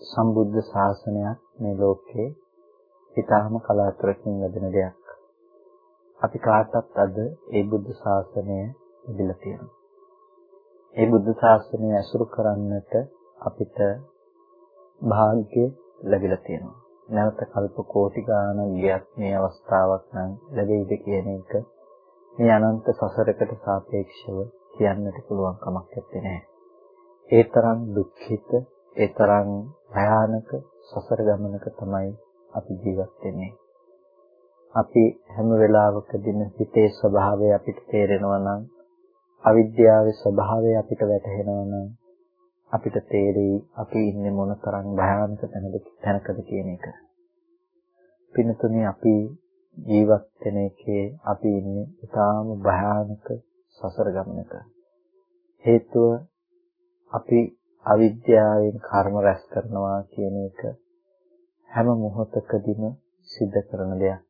සම්බුද්ධ ශාසනයක් මේ ලෝකේ ඊටාම කලාතුරකින් ලැබෙන දෙයක්. අපි කාටත් අද ඒ බුද්ධ ශාසනය ලැබිලා තියෙනවා. ඒ බුද්ධ ශාසනය ඇසුරු කරන්නට අපිට වාග්ය ලැබිලා තියෙනවා. නැවත කල්ප කෝටි ගාණක් ගියත් මේ අවස්ථාවක් නම් ලැබෙයිද කියන එක මේ අනන්ත සසරකට සාපේක්ෂව කියන්නට පුළුවන් කමක් නැත්තේ. ඒ තරම් දුක්ඛිත, ඒ තරම් භයානක සසර ගමනක තමයි අපි ජීවත් වෙන්නේ. අපි හැම වෙලාවකදීම හිතේ ස්වභාවය අපිට තේරෙනවා නම් අවිද්‍යාවේ ස්වභාවය අපිට වැටහෙනවා නම් අපිට තේරෙයි අපි ඉන්නේ මොන තරම් භයානක තැනකද කියන එක. පින්තුනේ අපි ජීවත් වෙන එකේ අපි ඉන්නේ ඉතාම භයානක සසර ගමනක. හේතුව අපි අවිද්‍යාවෙන් කර්ම රැස් කරනවා කියන එක හැම මොහොතකදීම සිද්ධ කරන දෙයක්.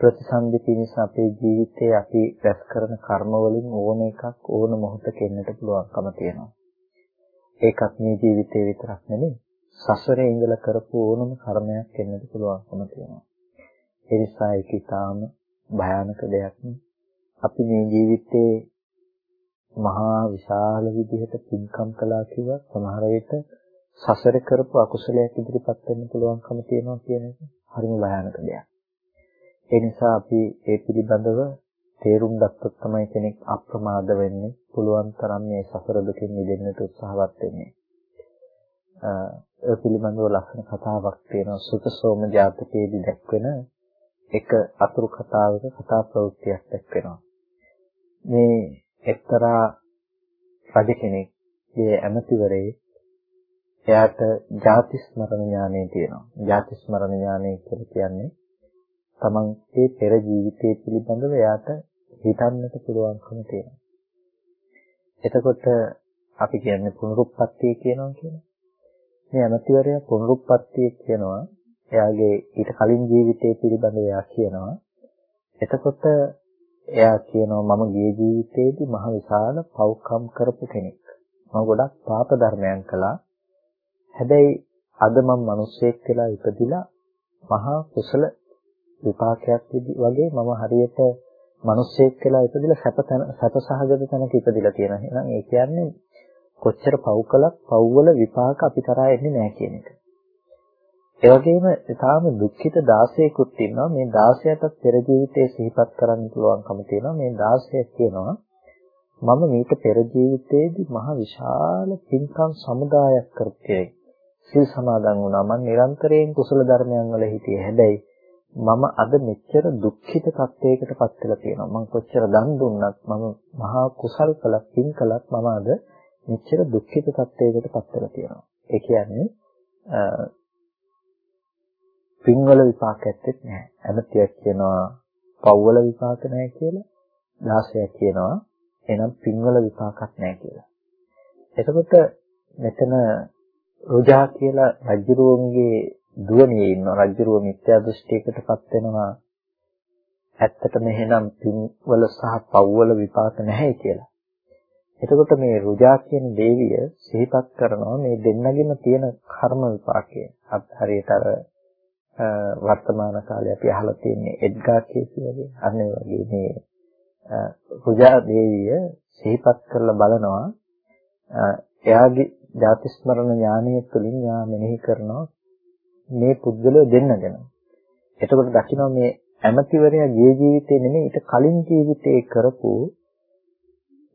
ප්‍රතිසන්දි පිණිස අපේ ජීවිතේ අපි රැස් කරන කර්ම වලින් ඕන එකක් ඕන මොහොතක එන්නට පුළුවන්කම තියෙනවා. ඒකත් මේ ජීවිතේ විතරක් නෙමෙයි සසරේ ඉඳලා කරපු ඕනම කර්මයක් එන්නට පුළුවන්කම තියෙනවා. ඒ නිසා ඒක ඊටාම භයානක දෙයක් අපි මේ ජීවිතේ මහා විශාල විදිහට පින්කම් කළා කිව්වත් සමහර විට සසර කරපු අකුසලයක් ඉදිරිපත් වෙන්න පුළුවන්කම තියෙනවා කියන එක හරිම භයානක දෙයක්. ඒ නිසා අපි ඒ පිළිබඳව තේරුම් ගත්තොත් තමයි කෙනෙක් අප්‍රමාද වෙන්නේ පුළුවන් තරම් මේ සසර දුකින් මිදෙන්නට උත්සාහවත් වෙන්නේ. ඒ පිළිබඳව ලස්සන කතාවක් තියෙනවා සුතසෝම ජාතකයේදී දැක්වෙන එක අතුරු කතාවක කතා ප්‍රවෘත්තියක් දැක්වෙනවා. මේ එක්තරා රජ කෙනෙක්ගේ ඇමතිවරේ එයාට ಜಾති ස්මරණ ඥානය තියෙනවා. ಜಾති ස්මරණ ඥානය කියලා කියන්නේ තමන්ගේ පෙර ජීවිතය පිළිබඳව එයාට හිතන්නට පුළුවන්කම තියෙනවා. එතකොට අපි කියන්නේ පුනරුත්පත්තිය කියනවා කියන්නේ. මේ ඇමතිවරයා පුනරුත්පත්තිය කියනවා එයාගේ ඊට කලින් ජීවිතය පිළිබඳව එයා කියනවා. එතකොට එයා කියනවා මම ගිය ජීවිතේදී මහ විශාල පව්කම් කරපු කෙනෙක්. මම ගොඩක් පාප ධර්මයන් කළා. හැබැයි අද මම මිනිස්සෙක් කියලා ඉපදිලා මහා කුසල විපාකයක් වගේ මම හරියට මිනිස්සෙක් කියලා ඉපදිලා සැප සැප සහගත තැනක ඉපදිලා තියෙනවා. එහෙනම් ඒ කියන්නේ කොච්චර පව් කළත් පව්වල විපාක අපි කරා එන්නේ නැහැ කියන එක. ඒ වගේම තාම දුක්ඛිත 16කුත් ඉන්නවා. මේ 16ටත් පෙර ජීවිතයේ සිහිපත් කරන්න පුළුවන්කම තියෙනවා. මේ 16 කියනවා මම මේක පෙර ජීවිතයේදී මහ විශාල පින්කම් සමුදායක් කරපේ. සිල් සමාදන් වුණා. මම නිරන්තරයෙන් කුසල ධර්මයන් වල හිටියේ. හැබැයි මම අද මෙච්චර දුක්ඛිත තත්යකට පත් වෙලා තියෙනවා. මම කොච්චර දන් දුන්නත් මම මහා කුසල් කළත් පින් කළත් මම අද මෙච්චර දුක්ඛිත තත්යකට පත් වෙලා තියෙනවා. ඒ කියන්නේ පින්වල විපාක ඇත්තෙත් නැහැ. ඇමතියක් කියනවා පව්වල විපාක නැහැ කියලා. 16ක් කියනවා එහෙනම් පින්වල විපාකක් නැහැ කියලා. එතකොට මෙතන රුජා කියලා රජුරුවන්ගේ දුවණියේ ඉන්නවා. රජුරුව මිත්‍යා දෘෂ්ටියකටපත් වෙනවා. ඇත්තටම එහෙනම් පින්වල සහ පව්වල විපාක නැහැ කියලා. එතකොට මේ රුජා කියන දේවිය සිහිපත් කරනවා මේ දෙන්නගෙම තියෙන කර්ම විපාකය. හරියට අර වර්තමාන කාලේ අපි අහලා තියෙන්නේ එඩ්ගාර් කේසි වගේ. අන්න ඒ වගේ මේ රුජා දේවිය සිහිපත් කරලා බලනවා එයාගේ ජාති ස්මරණ ඥානය තුළින් යා මෙනෙහි කරනවා මේ පුද්ගලය දෙන්න ගැන. එතකොට දකින්න මේ ඇමතිවරයා ගිය ජීවිතේ නෙමෙයි ඊට කලින් ජීවිතේ කරපු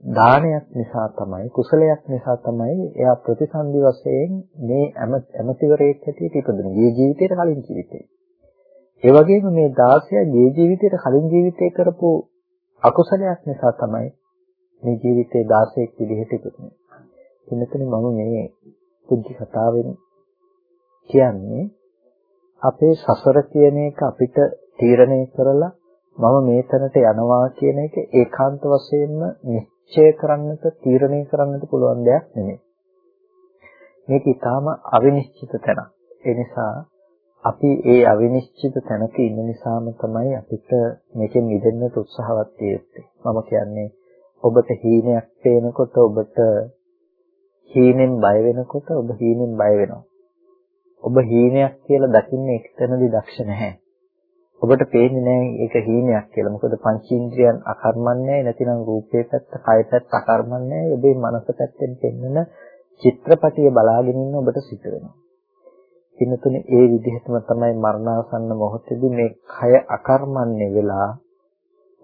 දානයක් නිසා තමයි කුසලයක් නිසා තමයි එයා ප්‍රතිසන්දි වශයෙන් මේ ඇමතිවරයෙක් හැටියට ඉපදුනේ. ගිය ජීවිතේට කලින් ජීවිතේ. ඒ වගේම මේ 16 ගිය ජීවිතේට කලින් ජීවිතේ කරපු අකුසලයක් නිසා තමයි මේ ජීවිතේ 16ක් විදිහට ඉපදුනේ. එන්නතනේ මම මේ පුංචි කතාවෙන් කියන්නේ අපේ සසර කියන එක අපිට තීරණය කරලා මම මේ තැනට යනවා කියන එක ඒකාන්ත වශයෙන්ම නිශ්චය කරන්නට තීරණය කරන්නට පුළුවන් දෙයක් නෙමෙයි. මේක ඊටාම අවිනිශ්චිත තැනක්. ඒ නිසා අපි ඒ අවිනිශ්චිත තැනක ඉන්න නිසාම තමයි අපිට මේකෙන් මිදෙන්නට උත්සාහවත් වෙන්නේ. මම කියන්නේ ඔබට හීනයක් පේනකොට ඔබට හීනෙන් බය වෙනකොට ඔබ හීනෙන් බය වෙනවා. ඔබ හීනයක් කියලා දකින්නේ එක්තැනදී දක්ෂ නැහැ. ඔබට පේන්නේ නැහැ ඒක හීනයක් කියලා. මොකද පංචීන්ද්‍රයන් අකර්මන්නේ නැතිනම් රූපේ පැත්ත, කය පැත්ත අකර්මන්නේ ඔබේ මනස පැත්තෙන් පෙන්වන චිත්‍රපටිය බලාගෙන ඉන්න ඔබට සිද්ධ වෙනවා. පින්නතුනේ ඒ විදිහටම තමයි මරණාසන්න මොහොතේදී මේ කය අකර්මන්නේ වෙලා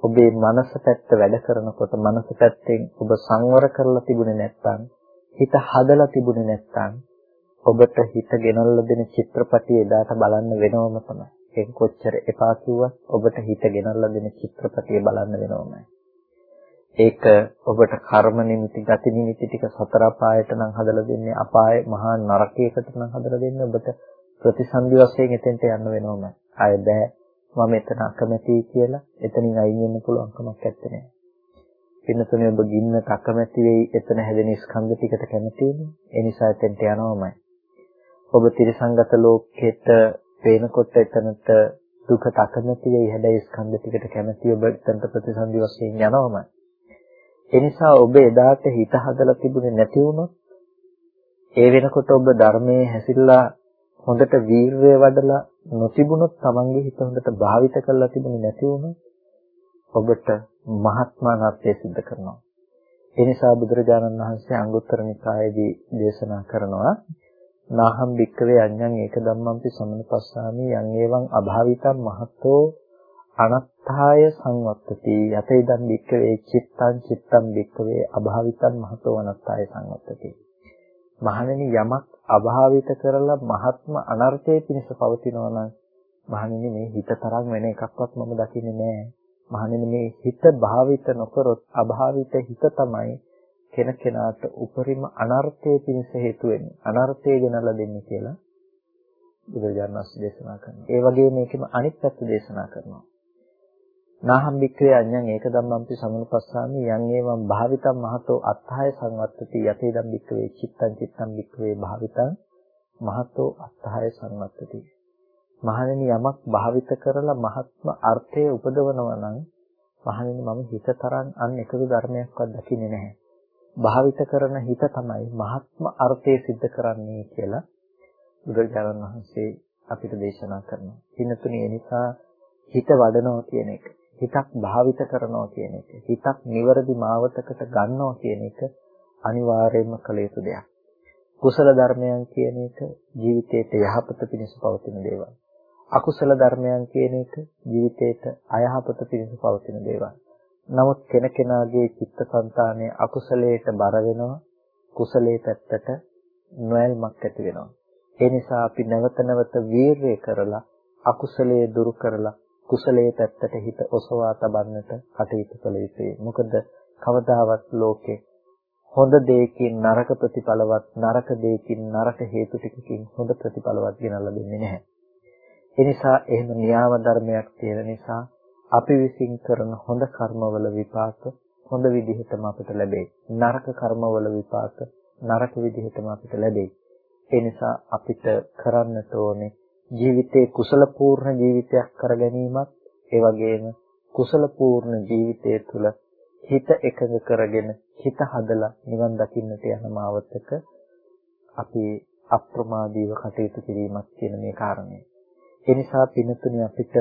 ඔබේ මනස පැත්ත වැඩ කරනකොට මනස පැත්තෙන් ඔබ සංවර කරලා තිබුණේ නැත්නම් හිත හදලා තිබුණේ නැත්නම් ඔබට හිත ගෙනල්ලා දෙන චිත්‍රපටිය එදාට බලන්න වෙනවම තමයි. ඒක කොච්චර එපා කිව්වත් ඔබට හිත ගෙනල්ලා දෙන චිත්‍රපටිය බලන්න වෙනවමයි. ඒක ඔබට කර්ම නිමිති, ගති නිමිති ටික සතර අපායට නම් හදලා දෙන්නේ අපාය මහා නරකයකට නම් හදලා දෙන්නේ ඔබට ප්‍රතිසන්දි වශයෙන් එතෙන්ට යන්න වෙනවමයි. ආය බෑ මම එතන අකමැතියි කියලා එතනින් අයින් වෙන්න පුළුවන් කමක් නැත්තේ. පින්නතුනේ ඔබ ගින්නට අකමැති වෙයි එතන හැදෙන ස්කන්ධ ටිකට කැමතිනේ. ඒ නිසා එතෙන්ට යනවමයි. ඔබ තිරසංගත ලෝකෙට පේනකොට එතනට දුකට අකමැති වෙයි හැබැයි ස්කන්ධ ටිකට කැමැති ඔබ එතනට ප්‍රතිසන්දි වශයෙන් යනවමයි. ඒ නිසා ඔබ එදාට හිත හදලා තිබුණේ නැති වුණොත් ඒ වෙනකොට ඔබ ධර්මයේ හැසිරලා හොඳට වීරය වඩලා නොතිබුණොත් Tamange හිත හොඳට භාවිත කරලා තිබුණේ නැති වුණොත් ඔබට මහත්මානත්වය සිද්ධ කරනවා. ඒ නිසා බුදුරජාණන් වහන්සේ අංගුත්තර නිකායේදී දේශනා කරනවා නාහම් භික්කවේ අඤ්ඤං ඒක ධම්මම්පි සමනුපස්සාමි යං ඒවං අභාවිතං මහතෝ අනත්ථාය සංවත්තති. යත ඉදං භික්කවේ චිත්තං චිත්තං භික්කවේ අභාවිතං මහතෝ අනත්ථාය සංවත්තති. මහණෙනි යමක් අභාවිත කරලා මහත්ම අනර්ථයේ පිණිස පවතිනවා නම් මහණෙනි මේ හිත තරම් වෙන එකක්වත් මම දකින්නේ නැහැ. මහණෙනි මේ හිත භාවිත නොකරොත් අභාවිත හිත තමයි කෙනකෙනාට උපරිම අනර්ථයේ පිණිස හේතු වෙන්නේ. අනර්ථය ගෙනල්ලා දෙන්නේ කියලා බුදුරජාණන් වහන්සේ දේශනා කරනවා. ඒ වගේ මේකෙම අනිත් පැත්ත දේශනා කරනවා. නාහම් වික්‍රේ අඤ්ඤං ඒක ධම්මම්පි සමනුපස්සාමි යං ඒවම් භාවිතං මහතෝ අත්හය සංවත්තති යතේ ධම් වික්‍රේ චිත්තං චිත්තං වික්‍රේ භාවිතං මහතෝ අත්හය සංවත්තති. මහණෙනි යමක් භාවිත කරලා මහත්ම අර්ථය උපදවනවා නම් මහණෙනි මම හිත තරම් අන් එකදු ධර්මයක්වත් දකින්නේ නැහැ. භාවිත කරන හිත තමයි මහත්ම අර්ථය સિદ્ધ කරන්නේ කියලා බුදුරජාණන් වහන්සේ අපිට දේශනා කරනවා. පින්නතුනි ඒ නිසා හිත වඩනවා කියන එක, හිතක් භාවිත කරනවා කියන එක, හිතක් නිවැරදි මාවතකට ගන්නවා කියන එක අනිවාර්යයෙන්ම කළ යුතු දෙයක්. කුසල ධර්මයන් කියන එක ජීවිතයට යහපත පිණිස පවතින දේවල්. අකුසල ධර්මයන් කියන එක ජීවිතයට අයහපත පිණිස පවතින දේවල්. නමුත් කෙනකෙනාගේ චිත්තසංතානයේ අකුසලයට බර වෙනවා කුසලයේ පැත්තට නොයල්මක් ඇති වෙනවා. ඒ නිසා අපි නැවත නැවත වීරය කරලා අකුසලයේ දුරු කරලා කුසලයේ පැත්තට හිත ඔසවා තබන්නට කටයුතු කළ යුතුයි. මොකද කවදාවත් ලෝකේ හොඳ දෙයකින් නරක ප්‍රතිඵලවත් නරක දෙයකින් නරක හේතු ටිකකින් හොඳ ප්‍රතිඵලවත් ගෙනල්ලා දෙන්නේ නැහැ. ඒ නිසා එහෙම න්‍යාය ධර්මයක් තියෙන නිසා අපි විසින් කරන හොඳ කර්මවල විපාක හොඳ විදිහටම අපිට ලැබෙයි. නරක කර්මවල විපාක නරක විදිහටම අපිට ලැබෙයි. ඒ නිසා අපිට කරන්නට ඕනේ ජීවිතේ කුසල පූර්ණ ජීවිතයක් කර ගැනීමත් ඒ වගේම කුසල පූර්ණ ජීවිතය තුළ හිත එකඟ කරගෙන හිත හදලා නිවන් දකින්නට යන මාවතක අපි අප්‍රමාදීව කටයුතු කිරීමක් කියන මේ කාරණය. ඒ නිසා පින්තුනි අපිට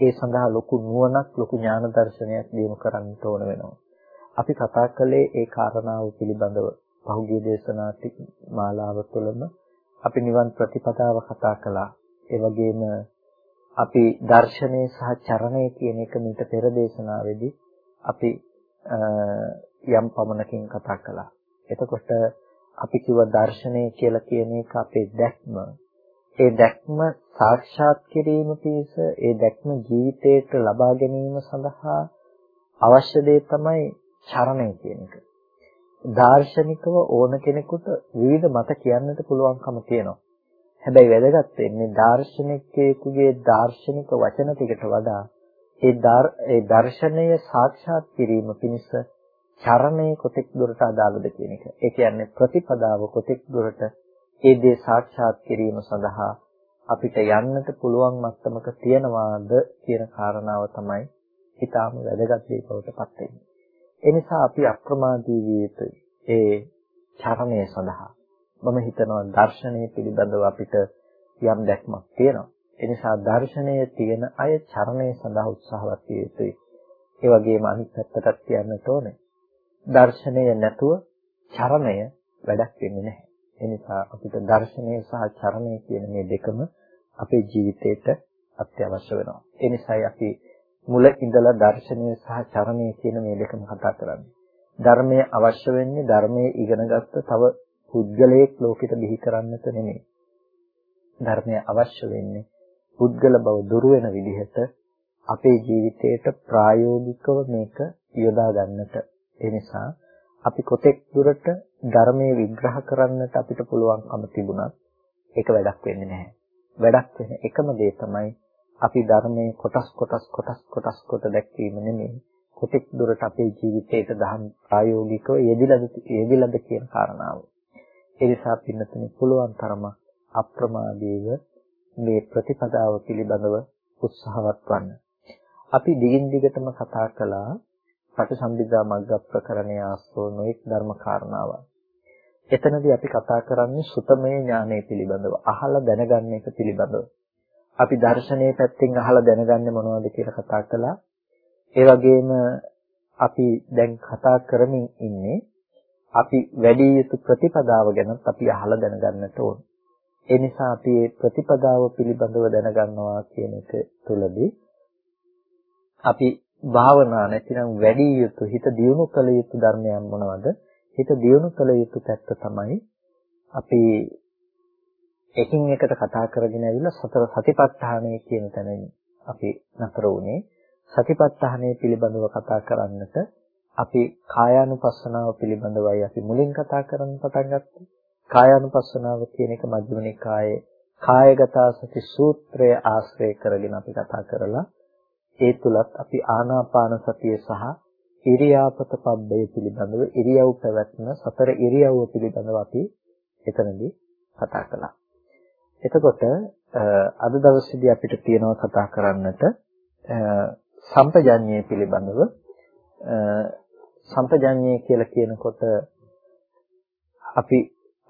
ඒ සඳහා ලොකු නුවණක් ලොකු ඥාන දර්ශනයක් දියුණු කරන්න ඕන වෙනවා. අපි කතා කළේ ඒ කාරණාව පිළිබඳව පහුගිය දේශනා මාලාව තුළම අපි නිවන් ප්‍රතිපදාව කතා කළා. ඒ වගේම අපි දර්ශනය සහ චරණය කියන එක මීට පෙර දේශනාවේදී අපි යම් පමණකින් කතා කළා. එතකොට අපි කිව්ව දර්ශනය කියලා කියන එක අපේ දැක්ම ඒ දැක්ම සාක්ෂාත් කිරීම පිණිස ඒ දැක්ම ජීවිතයට ලබා ගැනීම සඳහා අවශ්‍ය දේ තමයි චරණය කියන එක. දාර්ශනිකව ඕන කෙනෙකුට විවිධ මත කියන්නට පුළුවන්කම තියෙනවා. හැබැයි වැදගත් වෙන්නේ දාර්ශනිකයෙකුගේ දාර්ශනික වචන ටිකට වඩා ඒ ඒ දර්ශනය සාක්ෂාත් කිරීම පිණිස චරණය කොතෙක් දුරට අදාළද කියන එක. ඒ කියන්නේ ප්‍රතිපදාව කොතෙක් දුරට ඒ දේ සාක්ෂාත් කිරීම සඳහා අපිට යන්නට පුළුවන් මට්ටමක තියනවාද කියන කාරණාව තමයි ඊටාම වැදගත් දේ බවට පත් වෙන්නේ. ඒ නිසා අපි අප්‍රමාදී විය යුතුයි. ඒ චරණය සඳහා මම හිතනවා දර්ශනය පිළිබඳව අපිට යම් දැක්මක් තියෙනවා. ඒ නිසා දර්ශනය තියෙන අය චරණය සඳහා උත්සාහවත් විය යුතුයි. ඒ වගේම අනිත් පැත්තටත් කියන්නට ඕනේ. දර්ශනය නැතුව චරණය වැඩක් වෙන්නේ නැහැ. ඒ නිසා අපිට දර්ශනය සහ චරණය කියන මේ දෙකම අපේ ජීවිතේට අත්‍යවශ්‍ය වෙනවා. ඒ නිසායි අපි මුල ඉඳලා දර්ශනය සහ චරණය කියන මේ දෙකම කතා කරන්නේ. ධර්මයේ අවශ්‍ය වෙන්නේ ධර්මයේ ඉගෙනගත්ත තව පුද්ගලයෙක් ලෝකෙට බිහි කරන්නට නෙමෙයි. ධර්මය අවශ්‍ය වෙන්නේ පුද්ගල බව දුරු වෙන විදිහට අපේ ජීවිතයට ප්‍රායෝගිකව මේක යොදා ගන්නට. ඒ නිසා අපි කොතෙක් දුරට ධර්මයේ විග්‍රහ කරන්නට අපිට පුළුවන්කම තිබුණත් ඒක වැඩක් වෙන්නේ නැහැ. වැඩක් වෙන එකම දේ තමයි අපි ධර්මයේ කොටස් කොටස් කොටස් කොටස් කොට දැක්වීම නෙමෙයි කොතෙක් දුරට අපේ ජීවිතයට දහම් ප්‍රායෝගිකව යෙදිලාද යෙදිලාද කියන කාරණාව. ඒ නිසා පින්නතුනි පුළුවන් තරම අප්‍රමාදීව මේ ප්‍රතිපදාව පිළිබඳව උත්සාහවත් වන්න. අපි දිගින් දිගටම කතා කළා පටිසම්භිදා මග්ග ප්‍රකරණයේ ආස්තෝ නොඑක් ධර්ම කාරණාවක්. එතනදී අපි කතා කරන්නේ සුතමේ ඥානය පිළිබඳව අහලා දැනගන්න එක පිළිබඳව. අපි දර්ශනීය පැත්තෙන් අහලා දැනගන්නේ මොනවද කියලා කතා කළා. ඒ වගේම අපි දැන් කතා කරමින් ඉන්නේ අපි වැඩි යුතු ප්‍රතිපදාව ගැන අපි අහලා දැනගන්නට ඕන. ඒ නිසා අපි මේ ප්‍රතිපදාව පිළිබඳව දැනගන්නවා කියන එක තුළදී අපි භාවනා නැතිනම් වැඩි යුතු හිත දියුණු කළ යුතු ධර්මයන් මොනවද? හිත දියුණු කළ යුතු පැත්ත තමයි අපි එකින් එකට කතා කරගෙන ඇවිල්ලා සතර සතිපට්ඨානය කියන තැනින් අපි නතර වුණේ සතිපට්ඨානය පිළිබඳව කතා කරන්නට අපි කායානුපස්සනාව පිළිබඳවයි අපි මුලින් කතා කරන්න පටන් ගත්තේ කායානුපස්සනාව කියන එක මධ්‍යම නිකායේ කායගත සති සූත්‍රය ආශ්‍රය කරගෙන අපි කතා කරලා ඒ තුලත් අපි ආනාපාන සතිය සහ ඉරියාපත පබ්බය පිළිබඳව ඉරියව් පැවැත්ම සතර ඉරියව්ව පිළිබඳව අපි එතනදී කතා කළා. එතකොට අද දවසේදී අපිට තියෙනවා කතා කරන්නට සම්පජඤ්ඤය පිළිබඳව සම්පජඤ්ඤය කියලා කියනකොට අපි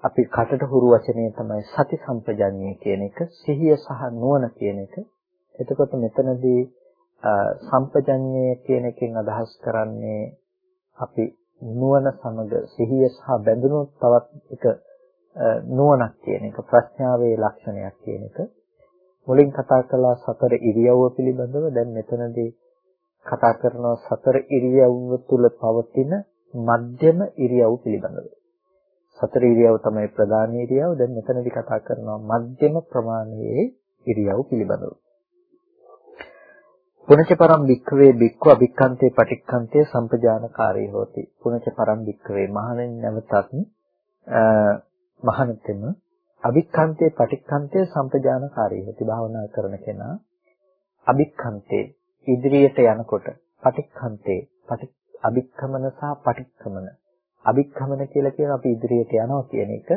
අපි කටට හුරු වචනේ තමයි සති සම්පජඤ්ඤය කියන එක සිහිය සහ නුවණ කියන එක. එතකොට මෙතනදී සම්පජඤ්ඤය කියන එකෙන් අදහස් කරන්නේ අපි නුවණ සමග සිහිය සහ බැඳුණු තවත් එක නුවණක් කියන එක ප්‍රඥාවේ ලක්ෂණයක් කියන එක. මුලින් කතා කළා සතර ඉරියව්ව පිළිබඳව. දැන් මෙතනදී කතා කරනවා සතර ඉරියව්ව තුල පවතින මධ්‍යම ඉරියව් පිළිබඳව. සතර ඉරියව් තමයි ප්‍රධාන ඉරියව්. දැන් මෙතනදී කතා කරනවා මධ්‍යම ප්‍රමාණයේ ඉරියව් පිළිබඳව. පුනච පරම් භික්ඛවේ භික්ඛු අභික්ඛන්තේ පටික්ඛන්තේ සම්පජානකාරී හෝති. පුනච පරම් භික්ඛවේ මහණෙනි නැවතත් මහණතෙම අභික්ඛන්තේ පටික්ඛන්තේ සම්පජානකාරී හෝති. භාවනා කරන කෙනා අභික්ඛන්තේ ඉදිරියට යනකොට පටික්ඛන්තේ අභික්ඛමන සහ පටික්ඛමන අභික්ඛමන කියලා කියන අපි ඉදිරියට යනවා කියන එක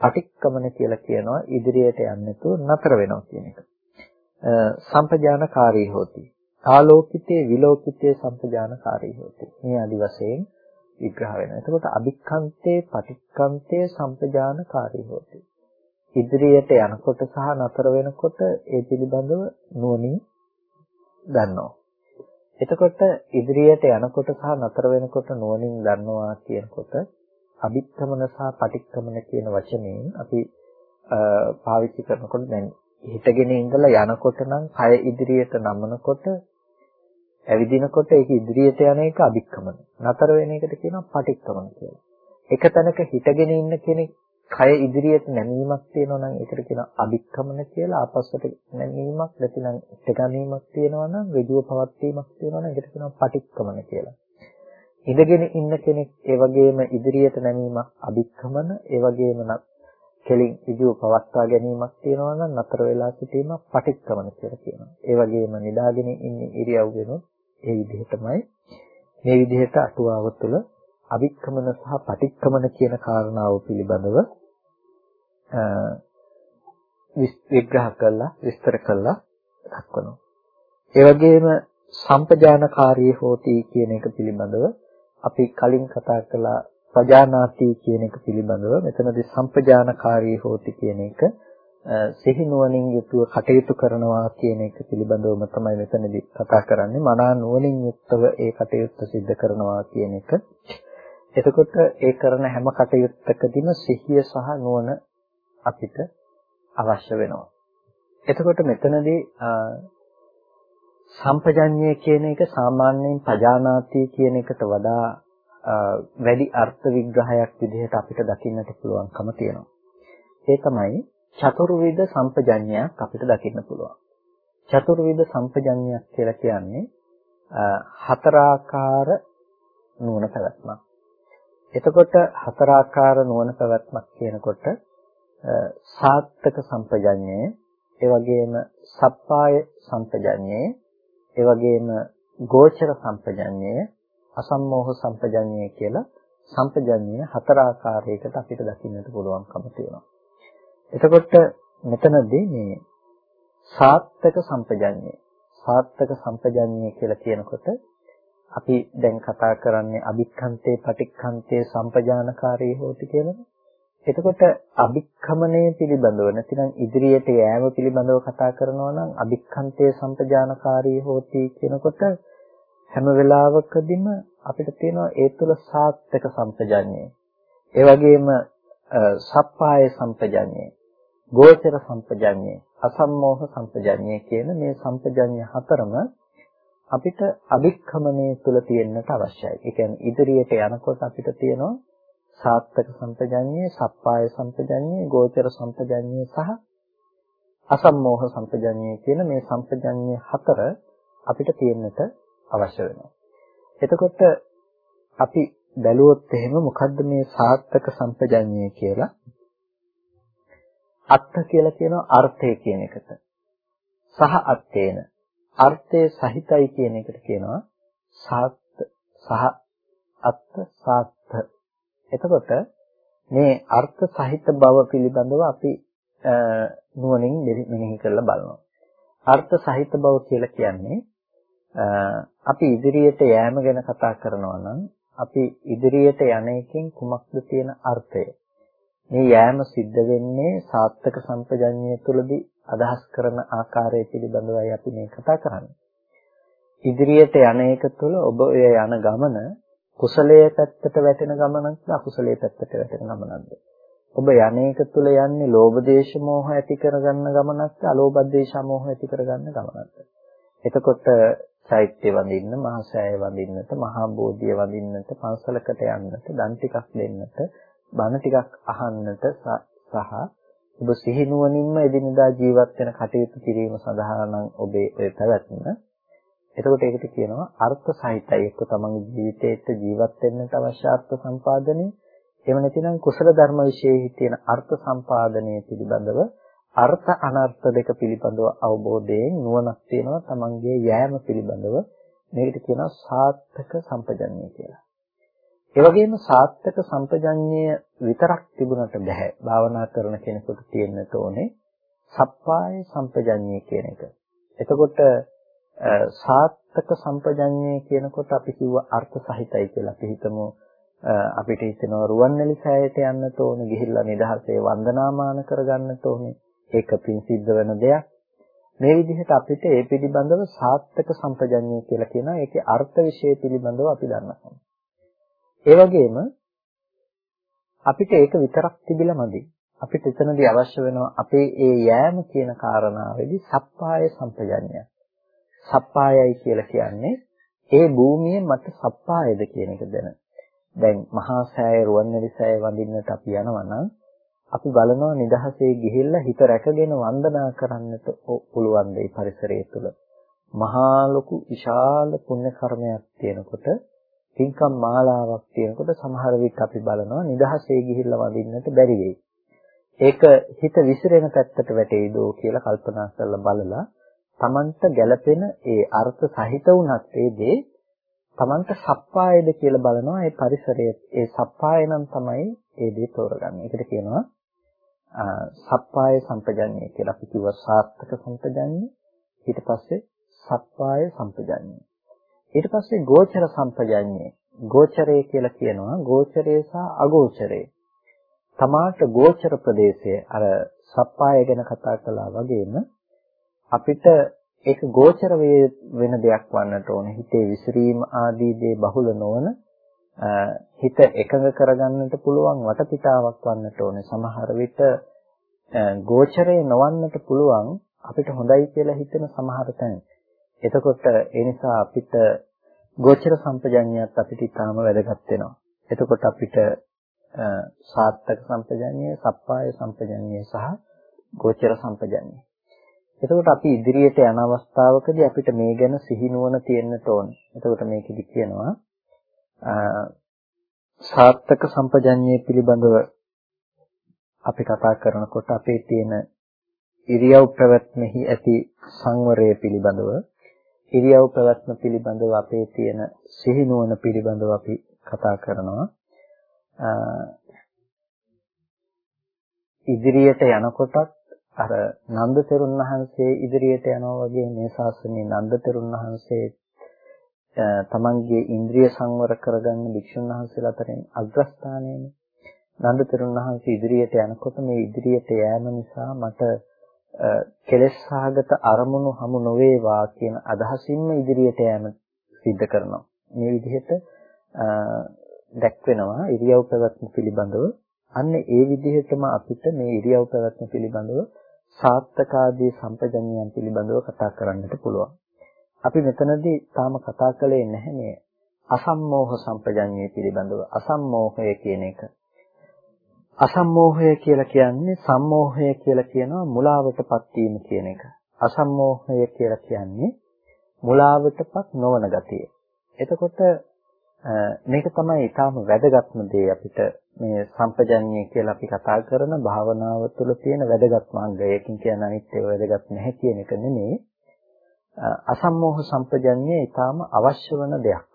පටික්කමන කියලා කියනවා ඉදිරියට යන්නේ නැතුව නතර වෙනවා කියන එක. සම්පජානකාරී හොති. ආලෝකිතේ විලෝකිතේ සම්පජානකාරී හොති. මේ ආදි වශයෙන් විග්‍රහ වෙනවා. එතකොට අභික්ඛන්තේ පටික්ඛන්තේ සම්පජානකාරී හොති. ඉදිරියට යනකොට සහ නතර වෙනකොට ඒ පිළිබඳව නුවණින් දන්නවා. එතකොට ඉදිරියට යනකොට සහ නතර වෙනකොට නුවණින් දන්නවා කියනකොට අභික්‍රමන සහ පටික්‍රමන කියන වචනයෙන් අපි පාවිච්චි කරනකොට දැන් හිටගෙන ඉඳලා යනකොට නම් කය ඉදිරියට නමනකොට ඇවිදිනකොට ඒක ඉදිරියට යන එක අභික්කමන. නතර වෙන එකට කියනවා පටික්කමන කියලා. එක තැනක හිටගෙන ඉන්න කෙනෙක් කය ඉදිරියට නැමීමක් තියෙනවා නම් ඒකට කියනවා අභික්කමන කියලා. ආපස්සට නැමීමක් නැතිනම් ඉටගැනීමක් තියෙනවා නම් ඍජුව පවත්වීමක් තියෙනවා නම් ඒකට කියනවා පටික්කමන කියලා. ඉඳගෙන ඉන්න කෙනෙක් ඒ වගේම ඉදිරියට නැමීමක් අභික්‍රමන ඒ වගේම කෙලින් ඉදිව පවත්වා ගැනීමක් තියෙනවා නම් නතර වෙලා සිටීමක් පටික්‍රමන කියලා කියනවා. ඒ වගේම නිදාගෙන ඉන්න ඉරියව්වෙනොත් ඒ විදිහටමයි මේ විදිහට අටුවාව තුළ අභික්‍රමන සහ පටික්‍රමන කියන කාරණාව පිළිබඳව විග්‍රහ කළා විස්තර කළා දක්වනවා. ඒ වගේම සම්පජානකාරී හෝති කියන එක පිළිබඳව අපි කලින් කතා කළා ප්‍රජානාති කියන එක පිළිබඳව මෙතනදී සම්පජානකාරී හෝති කියන එක සිහි නුවණින් යුතුව කටයුතු කරනවා කියන එක පිළිබඳවම තමයි මෙතනදී කතා කරන්නේ මනා නුවණින් යුක්තව ඒ කටයුත්ත සිද්ධ කරනවා කියන එක. එතකොට ඒ කරන හැම කටයුත්තකදීම සිහිය සහ නුවණ අපිට අවශ්‍ය වෙනවා. එතකොට මෙතනදී සම්පජඤ්ඤය කියන එක සාමාන්‍යයෙන් පජානාති කියන එකට වඩා වැඩි අර්ථ විග්‍රහයක් විදිහට අපිට දකින්නට පුළුවන්කම තියෙනවා. ඒ තමයි චතුර්විධ සම්පජඤ්ඤයක් අපිට දකින්න පුළුවන්. චතුර්විධ සම්පජඤ්ඤයක් කියලා කියන්නේ හතරාකාර නුවණ පැවැත්මක්. එතකොට හතරාකාර නුවණ පැවැත්මක් කියනකොට සාත්තක සම්පජඤ්ඤය, ඒ වගේම සප්පාය සම්පජඤ්ඤය, ඒ වගේම ගෝචර සම්පජඤ්ඤය, අසම්මෝහ සම්පජඤ්ඤය කියලා සම්පජඤ්ඤය හතර ආකාරයකට අපිට දකින්නට පුළුවන්කම තියෙනවා. එතකොට මෙතනදී මේ සාත්තක සම්පජඤ්ඤය සාත්තක සම්පජඤ්ඤය කියලා කියනකොට අපි දැන් කතා කරන්නේ අභික්ඛන්තේ පටික්ඛන්තේ සම්පජානකාරී හෝති කියලානේ. එතකොට අභික්ඛමණය පිළිබඳව නැතිනම් ඉදිරියට යෑම පිළිබඳව කතා කරනවා නම් අභික්ඛන්තේ සම්පජානකාරී හෝති කියනකොට හැම වෙලාවකදීම අපිට තියෙනවා ඒ තුළ සාත්තක සම්පජඤ්ඤය. ඒ වගේම සප්පාය සම්පජඤ්ඤය, ගෝචර සම්පජඤ්ඤය, අසම්මෝහ සම්පජඤ්ඤය කියන මේ සම්පජඤ්ඤ හතරම අපිට අභික්‍රමණය තුළ තියෙන්නට අවශ්‍යයි. ඒ කියන්නේ ඉදිරියට යනකොට අපිට තියෙනවා සාත්තක සම්පජඤ්ඤය, සප්පාය සම්පජඤ්ඤය, ගෝචර සම්පජඤ්ඤය සහ අසම්මෝහ සම්පජඤ්ඤය කියන මේ සම්පජඤ්ඤය හතර අපිට තියෙන්නට අවශ්‍ය වෙනවා. එතකොට අපි බැලුවොත් එහෙම මොකද්ද මේ සාත්තක සම්පජඤ්ඤය කියලා? අත්ථ කියලා කියනවා අර්ථය කියන එකට. සහ අත්තේන අර්ථය සහිතයි කියන එකට කියනවා සාත්ත සහ අත්ථ සාත්ථ. එතකොට මේ අර්ථ සහිත බව පිළිබඳව අපි නුවණින් මෙනෙහි කරලා බලනවා. අර්ථ සහිත බව කියලා කියන්නේ අපි ඉදිරියට යෑම ගැන කතා කරනවා නම් අපි ඉදිරියට යන එකෙන් කුමක්ද තියෙන අර්ථය? මේ යෑම සිද්ධ වෙන්නේ සාත්තක සම්පජඤ්ඤය තුළදී අදහස් කරන ආකාරය පිළිබඳවයි අපි මේ කතා කරන්නේ. ඉදිරියට යන එක තුළ ඔබ ඔය යන ගමන කුසලයේ පැත්තට වැටෙන ගමනක්ද අකුසලයේ පැත්තට වැටෙන ගමනක්ද? ඔබ යන එක තුළ යන්නේ ලෝභ දේශ මොහ ඇති කරගන්න ගමනක්ද අලෝභ දේශ මොහ ඇති කරගන්න ගමනක්ද? එතකොට චෛත්‍ය වඳින්න, මහා සෑය වඳින්නට, මහා බෝධිය වඳින්නට, පන්සලකට යන්නට, දන් ටිකක් දෙන්නට, බණ ටිකක් අහන්නට සහ ඔබ සිහිනුවණින්ම එදිනදා ජීවත් වෙන කටයුතු කිරීම සඳහා නම් ඔබේ ඔය පැවැත්ම. එතකොට ඒකට කියනවා අර්ථ සහිතයි. එක්ක තමන්ගේ ජීවිතේට ජීවත් වෙන්නට අවශ්‍ය අර්ථ සම්පාදනය. එහෙම නැතිනම් කුසල ධර්ම විශේෂයේ තියෙන අර්ථ සම්පාදනය පිළිබඳව අර්ථ අනර්ථ දෙක පිළිබඳව අවබෝධයෙන් නුවණක් තියෙනවා තමන්ගේ යෑම පිළිබඳව මේකට කියනවා සාත්තක සම්පජඤ්ඤය කියලා. ඒ වගේම සාත්තක සම්පජඤ්ඤය විතරක් තිබුණට බෑ. භාවනා කරන කෙනෙකුට තියෙන්නට ඕනේ සප්පාය සම්පජඤ්ඤය කියන එක. එතකොට සාත්තක සම්පජඤ්ඤය කියනකොට අපි කිව්ව අර්ථ සහිතයි කියලා අපි හිතමු අපිට හිතෙනවා රුවන්වැලි සෑයට යන්නට ඕනේ ගිහිල්ලා නිදහසේ වන්දනාමාන කරගන්නට ඕනේ ඒක පින් සිද්ධ වෙන දෙයක්. මේ විදිහට අපිට ඒ පිළිබඳව සාත්තක සම්පජඤ්ඤය කියලා කියනවා. ඒකේ අර්ථ විශේෂ පිළිබඳව අපි දන්නවා. ඒ වගේම අපිට ඒක විතරක් තිබිලා මදි. අපිට එතනදී අවශ්‍ය වෙනවා අපේ ඒ යෑම කියන කාරණාවේදී සප්පාය සම්පජඤ්ඤය. සප්පායයි කියලා කියන්නේ ඒ භූමියේ මට සප්පායද කියන එක දැන. දැන් මහා සෑය රුවන්වැලි සෑය වඳින්නට අපි යනවා නම් අපි බලනවා නිදහසේ ගිහිල්ලා හිත රැකගෙන වන්දනා කරන්නට පුළුවන් දෙයි පරිසරය තුළ. මහා ලොකු විශාල පුණ්‍ය කර්මයක් තියෙනකොට පින්කම් මාලාවක් තියෙනකොට සමහර විට අපි බලනවා නිදහසේ ගිහිල්ලා වඳින්නට බැරි වෙයි. ඒක හිත විසිරෙන පැත්තට වැටෙයිදෝ කියලා කල්පනා කරලා බලලා Tamanට ගැළපෙන ඒ අර්ථ සහිත වුණත් ඒ දේ Tamanට සප්පායද කියලා බලනවා ඒ පරිසරයේ ඒ සප්පාය නම් තමයි ඒ දේ තෝරගන්නේ. ඒකට කියනවා සප්පාය සම්පජඤ්ඤය කියලා අපි කිව්වා සාර්ථක සම්පජඤ්ඤය. ඊට පස්සේ සප්පාය සම්පජඤ්ඤය. ඊට පස්සේ ගෝචර සම්පජඤ්ඤය. ගෝචරය කියලා කියනවා ගෝචරය සහ අගෝචරය. තමාට ගෝචර ප්‍රදේශය අර සප්පාය ගැන කතා කළා වගේම අපිට ඒක ගෝචර වෙන දෙයක් වන්නට ඕනේ. හිතේ විසිරීම ආදී දේ බහුල නොවන හිත එකඟ කරගන්නට පුළුවන් වටපිටාවක් වන්නට ඕනේ. සමහර විට ගෝචරේ නොවන්නට පුළුවන් අපිට හොඳයි කියලා හිතෙන සමහර තැන්. එතකොට ඒ නිසා අපිට ගෝචර සම්පජඤ්ඤයත් අපිට ඊටාම වැදගත් වෙනවා. එතකොට අපිට සාත්තක සම්පජඤ්ඤය, සප්පාය සම්පජඤ්ඤය සහ ගෝචර සම්පජඤ්ඤය. එතකොට අපි ඉදිරියට යන අවස්ථාවකදී අපිට මේ ගැන සිහිනුවන තියෙන්නට ඕනේ. එතකොට මේකෙදි කියනවා සාත්තක සම්පජඤ්ඤය පිළිබඳව අපි කතා කරනකොට අපේ තියෙන ඉරියව් පැවැත්මෙහි ඇති සංවරය පිළිබඳව ඉරියව් පැවැත්ම පිළිබඳව අපේ තියෙන සිහිනුවන පිළිබඳව අපි කතා කරනවා. ඉදිරියට යනකොටත් අර නන්ද තෙරුන් වහන්සේ ඉදිරියට යනවා වගේ මේ ශාසනයේ නන්ද තෙරුන් වහන්සේ තමන්ගේ ඉන්ද්‍රිය සංවර කරගන්න භික්ෂුන් වහන්සේලා අතරින් අග්‍රස්ථානයනේ නන්ද තෙරුන් වහන්සේ ඉදිරියට යනකොට මේ ඉදිරියට යෑම නිසා මට කෙලෙස් සහගත අරමුණු හමු නොවේවා කියන අදහසින්ම ඉදිරියට යෑම සිද්ධ කරනවා. මේ විදිහට දැක්වෙනවා ඉරියව් පැවැත්ම පිළිබඳව අන්න ඒ විදිහටම අපිට මේ ඉරියව් පැවැත්ම පිළිබඳව සාත්තකාදී සම්පජඤ්ඤයන් පිළිබඳව කතා කරන්නට පුළුවන්. අපි මෙතනදී තාම කතා කළේ නැහැ මේ අසම්මෝහ සම්පජඤ්ඤය පිළිබඳව. අසම්මෝහය කියන එක. අසම්මෝහය කියලා කියන්නේ සම්මෝහය කියලා කියනවා මුලාවටපත් වීම කියන එක. අසම්මෝහය කියලා කියන්නේ මුලාවටපත් නොවන ගතිය. එතකොට මේක තමයි ඊටාම වැදගත්ම දේ අපිට මේ සම්පජඤ්ඤය කියලා අපි කතා කරන භාවනාව තුළ තියෙන වැදගත්ම අංගය. ඒකින් කියන අනිත් ඒවා වැදගත් නැහැ කියන එක නෙමෙයි. අසම්මෝහ සම්පජඤ්ඤය ඊටාම අවශ්‍ය වන දෙයක්.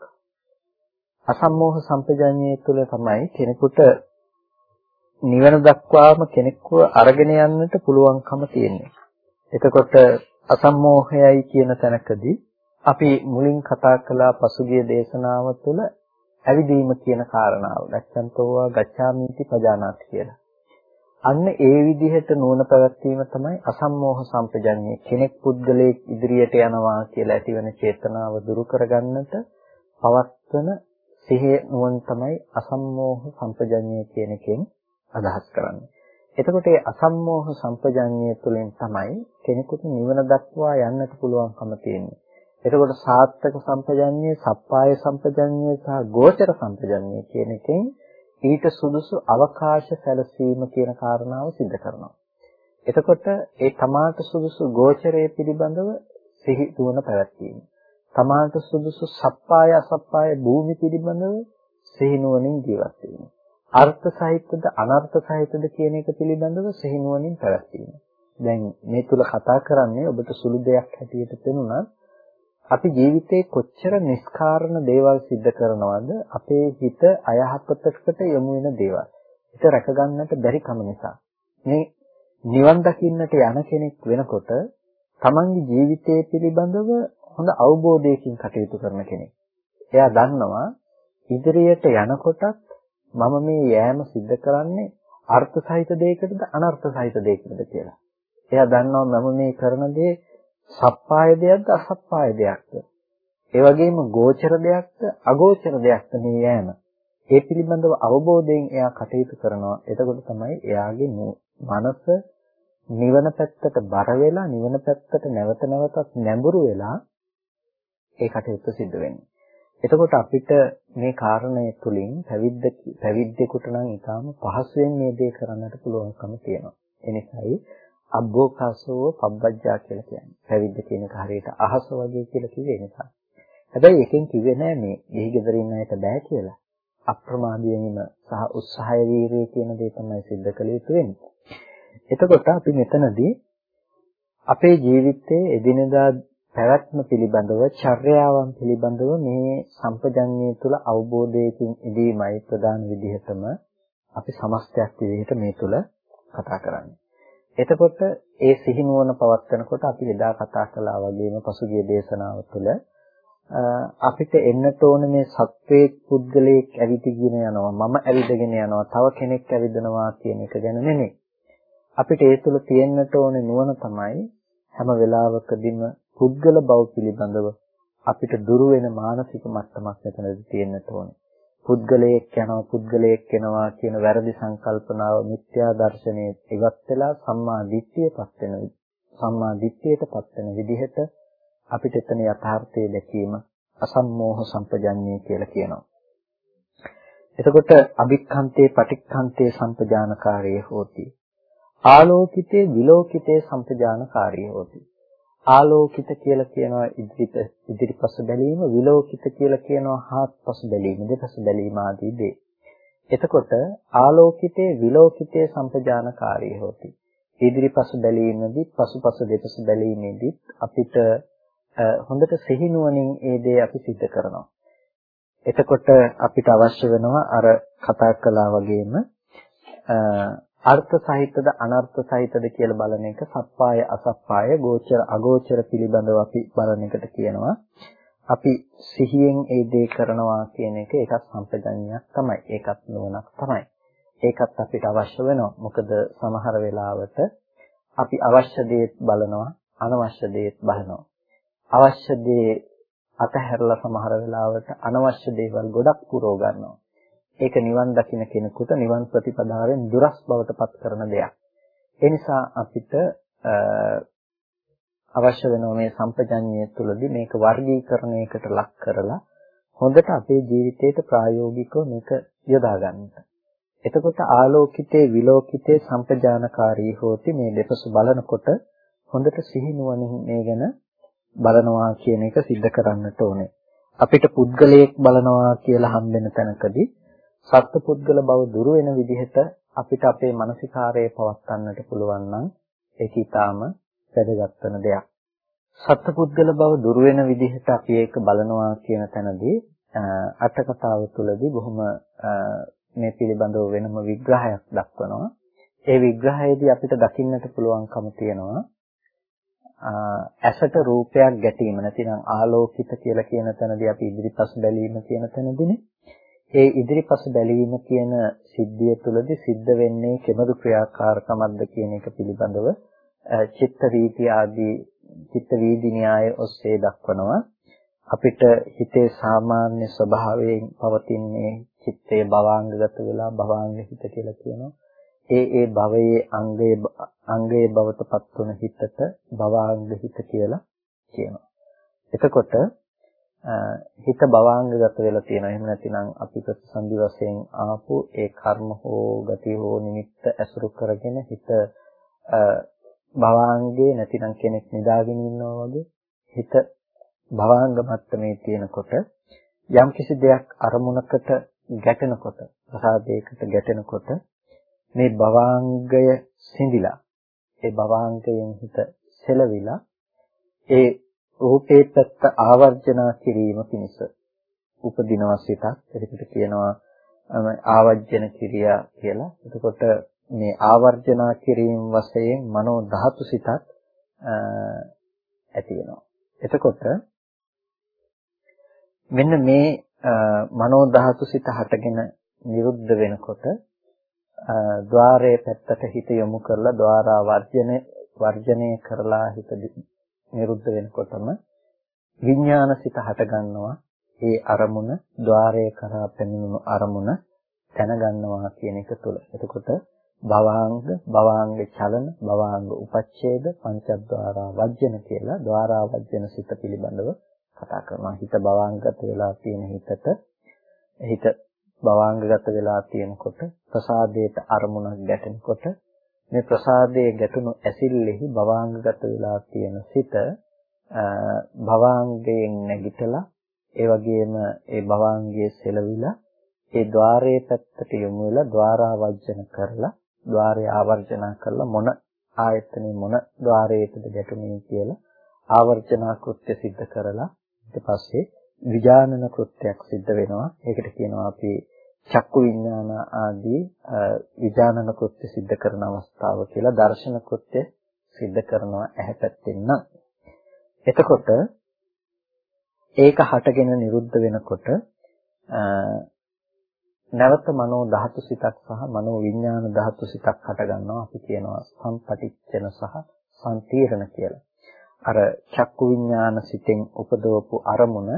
අසම්මෝහ සම්පජඤ්ඤය තුළ තමයි කෙනෙකුට නිවන දක්වාම කෙනෙක්ව අරගෙන යන්නට පුළුවන්කම තියෙන්නේ. එතකොට අසම්මෝහයයි කියන තැනකදී අපි මුලින් කතා කළා පසුගිය දේශනාව තුළ ඇවිදීම කියන කාරණාව. ගච්ඡන්තෝවා ගච්ඡාමිති පජානාති කියලා. අන්න ඒ විදිහට නුවණ පැවැත්වීම තමයි අසම්මෝහ සම්පජඤ්ඤය. කෙනෙක් පුද්ගලයෙක් ඉදිරියට යනවා කියලා ඇතිවන චේතනාව දුරු කරගන්නට පවත්වන සිහිය නුවණ තමයි අසම්මෝහ සම්පජඤ්ඤය කියන එකෙන් අදහස් කරන්නේ. එතකොට මේ අසම්මෝහ සම්පජඤ්ඤය තුළින් තමයි කෙනෙකුට නිවන දක්වා යන්නට පුළුවන්කම තියෙන්නේ. එතකොට සාත්තක සම්පජඤ්ඤය, සප්පාය සම්පජඤ්ඤය සහ ගෝචර සම්පජඤ්ඤය කියන එකෙන් ඊට සුදුසු අවකාශ සැලසීම කියන කාරණාව सिद्ध කරනවා. එතකොට ඒ තමාට සුදුසු ගෝචරයේ පිළිබඳව සිහි දුවන පැවැත්වීම. තමාට සුදුසු සප්පාය අසප්පාය භූමි පිළිබඳව සිහි නුවණින් ජීවත් වීම. අර්ථ සහිතද අනර්ථ සහිතද කියන එක පිළිබඳව සිහි නුවණින් පැවැත්වීම. දැන් මේ තුල කතා කරන්නේ ඔබට සුළු දෙයක් හැටියට පෙනුණත් අපි ජීවිතේ කොච්චර නිස්කාරණ දේවල් සිද්ධ කරනවද අපේ හිත අයහපතකට යොමු වෙන දේවල්. හිත රැකගන්නට බැරි කම නිසා. මේ නිවන් දකින්නට යන කෙනෙක් වෙනකොට තමන්ගේ ජීවිතය පිළිබඳව හොඳ අවබෝධයකින් කටයුතු කරන කෙනෙක්. එයා දන්නවා ඉදිරියට යනකොටත් මම මේ යෑම සිද්ධ කරන්නේ අර්ථ සහිත දෙයකටද අනර්ථ සහිත දෙයකටද කියලා. එයා දන්නවා මම මේ කරන දේ සප්පාය දෙයක්ද අසප්පාය දෙයක්ද? ඒ වගේම ගෝචර දෙයක්ද අගෝචර දෙයක්ද මේ යෑම? ඒ පිළිබඳව අවබෝධයෙන් එයා කටයුතු කරනවා. එතකොට තමයි එයාගේ මනස නිවන පැත්තට බර වෙලා නිවන පැත්තට නැවත නැවතත් නැඹුරු වෙලා ඒ කටයුත්ත සිද්ධ වෙන්නේ. එතකොට අපිට මේ කාරණය තුලින් පැවිද්ද පැවිද්දෙකුට නම් ඊටාම පහසුවෙන් මේ දේ කරන්නට පුළුවන්කම තියෙනවා. එනිසායි අබ්බෝකාසෝ පබ්බජ්ජා කියලා කියන්නේ. පැවිද්ද කියන එක හරියට අහස වගේ කියලා කිව්වේ නිසා. හැබැයි එකෙන් කිව්වේ නෑ මේ ගිහි ගෙදර ඉන්න අයට බෑ කියලා. අප්‍රමාදී වීම සහ උත්සාහය වීරිය කියන දේ තමයි सिद्ध කළ යුතු වෙන්නේ. එතකොට අපි මෙතනදී අපේ ජීවිතයේ එදිනදා පැවැත්ම පිළිබඳව චර්යාවන් පිළිබඳව මේ සම්පජඤ්ඤය තුළ අවබෝධයකින් ඉදීමයි ප්‍රධාන විදිහටම අපි සමස්තයක් විදිහට මේ තුළ කතා කරන්නේ. එතකොට ඒ සිහිනුවන පවත්වනකොට අපි එදා කතා කළා වගේම පසුගිය දේශනාව තුළ අපිට එන්නට ඕන මේ සත්වයේ පුද්ගලයෙක් ඇවිදගෙන යනවා මම ඇවිදගෙන යනවා තව කෙනෙක් ඇවිදනවා කියන එක ගැන නෙමෙයි අපිට ඒ තුළ තියෙන්නට ඕනේ නුවණ තමයි හැම වෙලාවකදීම පුද්ගල බව පිළිබඳව අපිට දුරු වෙන මානසික මට්ටමක් මෙතනදී තියෙන්නට ඕනේ. පුද්ගලයෙක් යනවා පුද්ගලයෙක් එනවා කියන වැරදි සංකල්පනාව මිත්‍යා දර්ශනයේ ඉවත් වෙලා සම්මා දිට්ඨියපත් වෙන සම්මා දිට්ඨියටපත් වෙන විදිහට අපිට එතන යථාර්ථය දැකීම අසම්මෝහ සම්පජඤ්ඤය කියලා කියනවා. එතකොට අභික්ඛන්තේ පටික්ඛන්තේ සම්පජානකාරයේ හෝති. ආලෝකිතේ විලෝකිතේ සම්පජානකාරී හොති. ආලෝකිත කියලා කියනවා ඉදිරිප ඉදිරිපස බැලීම විලෝකිත කියලා කියනවා හාත්පස බැලීම දෙපස බැලීම ආදී දේ. එතකොට ආලෝකිතේ විලෝකිතේ සම්පජානකාරී හොති. ඉදිරිපස බැලීමේදී පසුපස දෙපස බැලීමේදී අපිට හොඳට සිහිනුවණින් ඒ දේ අපි සිද්ධ කරනවා. එතකොට අපිට අවශ්‍ය වෙනවා අර කතා කළා වගේම අර්ථ සහිතද අනර්ථ සහිතද කියලා බලන එක සප්පාය අසප්පාය ගෝචර අගෝචර පිළිබඳව අපි බලන එකට කියනවා. අපි සිහියෙන් ඒ දේ කරනවා කියන එක ඒකත් සම්පජඤ්ඤයක් තමයි. ඒකත් නුවණක් තමයි. ඒකත් අපිට අවශ්‍ය වෙනවා. මොකද සමහර වෙලාවට අපි අවශ්‍ය දේත් බලනවා අනවශ්‍ය දේත් බලනවා. අවශ්‍ය දේ අතහැරලා සමහර වෙලාවට අනවශ්‍ය දේවල් ගොඩක් පුරව ගන්නවා. ඒක නිවන් දකින්න කෙනෙකුට නිවන් ප්‍රතිපදාවෙන් දුරස් බවට පත් කරන දෙයක්. ඒ නිසා අපිට අවශ්‍ය වෙන මේ සම්පජඤ්ඤය තුළදී මේක වර්ගීකරණයකට ලක් කරලා හොඳට අපේ ජීවිතයට ප්‍රායෝගිකව මේක යොදා ගන්නට. එතකොට ආලෝකිතේ විලෝකිතේ සම්පජානකාරී හෝති මේ දෙපස බලනකොට හොඳට සිහි නුවණින් මේ ගැන බලනවා කියන එක सिद्ध කරන්නට ඕනේ. අපිට පුද්ගලයෙක් බලනවා කියලා හම්බෙන තැනකදී සත්පුද්ගල බව දුරු වෙන විදිහට අපිට අපේ මානසිකාරය පවත්වන්නට පුළුවන් නම් ඒක ඊටාම වැදගත් වෙන දෙයක්. සත්පුද්ගල බව දුරු වෙන විදිහට අපි ඒක බලනවා කියන තැනදී අට කතාව තුළදී බොහොම මේ පිළිබඳව වෙනම විග්‍රහයක් දක්වනවා. ඒ විග්‍රහයේදී අපිට දකින්නට පුළුවන්කම තියෙනවා ඇසට රූපයක් ගැටීම නැතිනම් ආලෝකිත කියලා කියන තැනදී අපි ඉදිරිපස් බැලීම කියන තැනදීනේ ඒ ඉදිරිපස බැලීම කියන සිද්ධිය තුළදී සිද්ධ වෙන්නේ කෙබඳු ක්‍රියාකාරකමක්ද කියන එක පිළිබඳව චිත්ත වීති ආදී චිත්ත වීදි න්‍යාය ඔස්සේ දක්වනවා. අපිට හිතේ සාමාන්‍ය ස්වභාවයෙන් පවතින්නේ චිත්තේ භවාංගගත වෙලා භවාංග හිත කියලා කියනවා. ඒ ඒ භවයේ අංගයේ අංගයේ බවට පත්වන හිතට භවාංග හිත කියලා කියනවා. එතකොට හිත භවාංගගත වෙලා තියෙනවා. එහෙම නැතිනම් අපි ප්‍රතිසන්දි වශයෙන් ආපු ඒ කර්ම හෝ ගති හෝ නිමිත්ත ඇසුරු කරගෙන හිත භවාංගේ නැතිනම් කෙනෙක් නිදාගෙන ඉන්නවා වගේ හිත භවාංග මට්ටමේ තියෙනකොට යම් කිසි දෙයක් අරමුණකට ගැටෙනකොට ප්‍රසාදයකට ගැටෙනකොට මේ භවාංගය සිඳිලා ඒ භවාංගයෙන් හිත සෙලවිලා ඒ රූපේ පැත්ත ආවර්ජනා කිරීම පිණිස උපදිනවා සිතක්. ඒකට කියනවා ආවර්ජන ක්‍රියා කියලා. එතකොට මේ ආවර්ජනා කිරීම වශයෙන් මනෝ ධාතු සිතක් ඇති වෙනවා. එතකොට මෙන්න මේ මනෝ ධාතු සිත හටගෙන නිරුද්ධ වෙනකොට ద్వාරයේ පැත්තට හිත යොමු කරලා ద్వාරා වර්ජනය වර්ජනය කරලා හිත නිරුද්ධ වෙනකොටම විඥාන සිත හට ගන්නවා. ඒ අරමුණ ద్వාරය කරා පැමිණුණු අරමුණ දැනගන්නවා කියන එක තුල. එතකොට භවාංග, භවාංගේ චලන, භවාංග උපච්ඡේද, පංචද්වාරා වජ්ජන කියලා ద్వාරා වජ්ජන සිත පිළිබඳව කතා කරනවා. හිත භවාංගගත වෙලා තියෙන හිතට හිත භවාංගගත වෙලා තියෙනකොට ප්‍රසාදයට අරමුණක් ගැටෙනකොට මේ ප්‍රසාදයේ ගැටුණු ඇසිල්ලෙහි භවාංගගත වෙලා තියෙන සිත භවාංගයෙන් නැගිටලා ඒ වගේම ඒ භවාංගයේ සෙලවිලා ඒ ద్వාරයේ පැත්තට යොමු වෙලා ద్వාරාවර්ජන කරලා ద్వාරය ආවර්ජන කරලා මොන ආයතනේ මොන ద్వාරයකද ගැටුනේ කියලා ආවර්ජනා කෘත්‍ය සිද්ධ කරලා ඊට පස්සේ විජානන කෘත්‍යයක් සිද්ධ වෙනවා. ඒකට කියනවා අපි චක්කු විඥාන ආදී විඥානන කෘත්‍ය સિદ્ધ කරන අවස්ථාව කියලා දර්ශන කෘත්‍ය સિદ્ધ කරනවා ඇහැ පැත්තෙන් නම්. එතකොට ඒක හටගෙන නිරුද්ධ වෙනකොට නැවත මනෝ ධාතු සිතක් සහ මනෝ විඥාන ධාතු සිතක් හට ගන්නවා අපි කියනවා සම්පටිච්ඡන සහ සම්තීරණ කියලා. අර චක්කු විඥාන සිතෙන් උපදවපු අරමුණ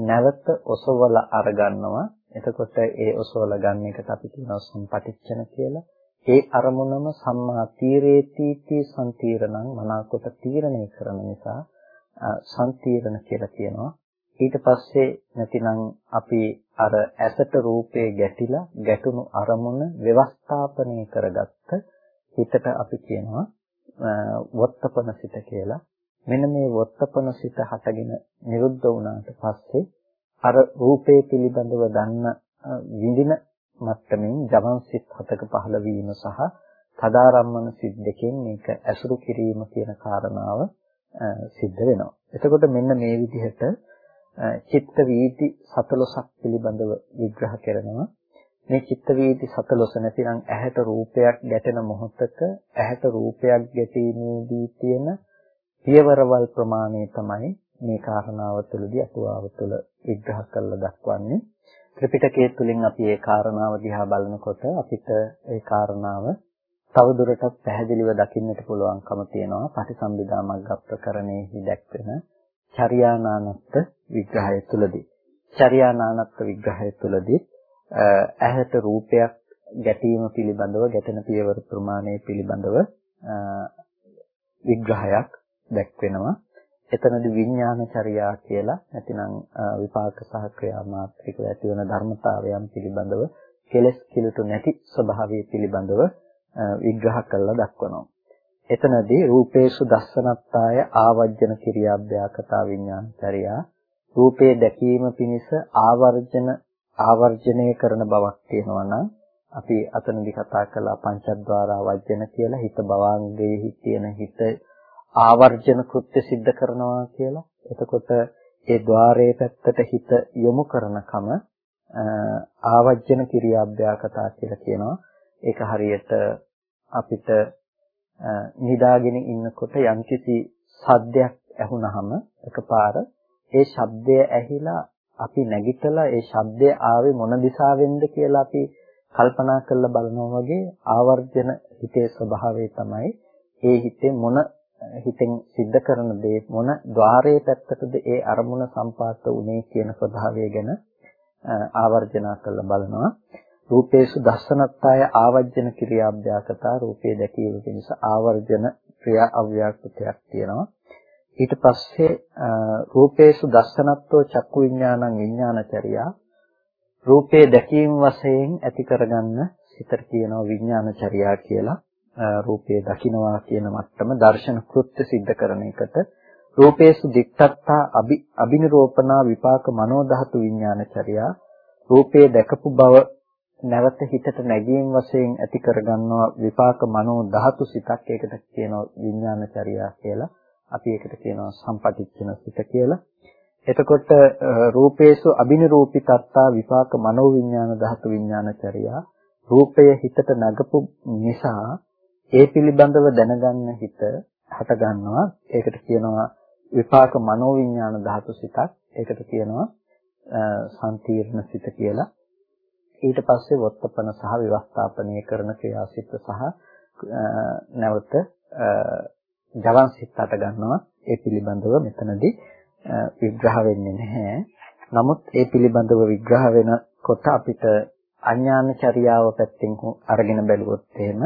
නැවත ඔසවල අරගන්නවා. එතකොට ඒ ඔසවල ගන්න එකට අපි කියනවා සම්පටිච්ඡන කියලා. ඒ අරමුණම සම්මා තීරේතිති සම්තීරණං මනාකොට තීරණය කරන නිසා සම්තීරණ කියලා කියනවා. ඊට පස්සේ නැතිනම් අපි අර ඇසට රූපේ ගැටිලා ගැටුණු අරමුණ ව්‍යවස්ථාපනය කරගත්ත හිතට අපි කියනවා වොත්තපන සිත කියලා. මෙන්න මේ වොත්තපන සිත හටගෙන නිරුද්ධ වුණාට පස්සේ අර රූපේ පිළිබඳව දන්න විඳින මට්ටමින් ජවන් සිත් හතක පහළ වීම සහ තදාරම්මන සිත් දෙකෙන් මේක ඇසුරු කිරීම කියන කාරණාව සිද්ධ වෙනවා. එතකොට මෙන්න මේ විදිහට චිත්ත වීති 14ක් පිළිබඳව විග්‍රහ කරනවා. මේ චිත්ත වීති 14 නැතිනම් ඇහැට රූපයක් ගැටෙන මොහොතක ඇහැට රූපයක් ගැටීමේදී තියෙන පියවරවල් ප්‍රමාණය තමයි මේ කාරණාව තුළදී අතුවාව තුළ විග්‍රහ කරලා දක්වන්නේ. ත්‍රිපිටකයේ තුලින් අපි ඒ කාරණාව දිහා බලනකොට අපිට ඒ කාරණාව තවදුරටත් පැහැදිලිව දකින්නට පුළුවන්කම තියෙනවා. පටිසම්භිදා මග්ග ප්‍රකරණයෙහි දැක්වෙන චර්යානානත්ත විග්‍රහය තුළදී. චර්යානානත්ත විග්‍රහය තුළදී ඇහැට රූපයක් ගැටීම පිළිබඳව ගැටෙන පියවර ප්‍රමාණය පිළිබඳව විග්‍රහයක් දැක්වෙනවා. එතනදී විඥාන චර්යා කියලා නැතිනම් විපාක සහ ක්‍රියා මාත්‍රිකව ඇතිවන ධර්මතාවයන් පිළිබඳව කෙලස් කිලුට නැති ස්වභාවය පිළිබඳව විග්‍රහ කරලා දක්වනවා. එතනදී රූපේසු දස්සනත්තාය ආවර්ජන කිරියාභ්‍යාකතා විඥානචර්යා රූපේ දැකීම පිණිස ආවර්ජන ආවර්ජනය කරන බවක් තියෙනවා නම් අපි අතනදි කතා කළා පංචද්වාර ආවර්ජන කියලා හිත භවාංගයේ තියෙන හිත ආවර්ජන කෘත්‍ය සිද්ධ කරනවා කියලා. එතකොට ඒ ద్వාරයේ පැත්තට හිත යොමු කරනකම ආවර්ජන කිරියාභ්‍යාකතා කියලා කියනවා. ඒක හරියට අපිට නිදාගෙන ඉන්නකොට යම්කිසි සද්දයක් ඇහුනහම එකපාර ඒ ශබ්දය ඇහිලා අපි නැගිටලා ඒ ශබ්දය ආවේ මොන දිශාවෙන්ද කියලා අපි කල්පනා කරලා බලනවා වගේ ආවර්ජන හිතේ ස්වභාවය තමයි ඒ හිතේ මොන හිතෙන් සිද්ධ කරන දේ මොන ద్వාරයේ පැත්තටද ඒ අරමුණ සම්පාත උනේ කියන ස්වභාවය ගැන ආවර්ජනා කරලා බලනවා. රූපේසු දස්සනත්තාය ආවර්ජන ක්‍රියාභ්‍යාසතා රූපේ දැකීම පිණිස ආවර්ජන ක්‍රියා අව්‍යාකෘතයක් තියෙනවා. ඊට පස්සේ රූපේසු දස්සනත්වෝ චක්කු විඥානං විඥානචර්යා රූපේ දැකීම වශයෙන් ඇති කරගන්න සිතට කියනවා විඥානචර්යා කියලා. රූපේ දකින්නවා කියන මට්ටම දර්ශන කෘත්‍ය સિદ્ધ කරන එකට රූපේසු දික්තත්තා අබිනිරෝපණා විපාක මනෝ ධාතු විඥානචර්යා රූපේ දැකපු බව නැවත හිතට නැගීම් වශයෙන් ඇති කරගන්නවා විපාක මනෝ ධාතු සිතක් ඒකට කියනවා විඥානචර්යා කියලා. අපි ඒකට කියනවා සම්පටිච්ඡන සිත කියලා. එතකොට රූපේසු අබිනිරූපිතත්තා විපාක මනෝ විඥාන ධාතු විඥානචර්යා රූපය හිතට නැගපු නිසා ඒ පිළිබඳව දැනගන්න හිත හට ගන්නවා. ඒකට කියනවා විපාක මනෝ විඥාන ධාතු සිතක්. ඒකට කියනවා සම්තීර්ණ සිත කියලා. ඊට පස්සේ වොත්තපන සහ විවස්ථාපනය කරන ක්‍රියාසිත සහ නැවත ජවන් සිත් අට ගන්නවා ඒ පිළිබඳව මෙතනදී විග්‍රහ වෙන්නේ නැහැ. නමුත් ඒ පිළිබඳව විග්‍රහ වෙනකොට අපිට අඥාන චර්යාව පැත්තෙන් අරගෙන බැලුවොත් එහෙම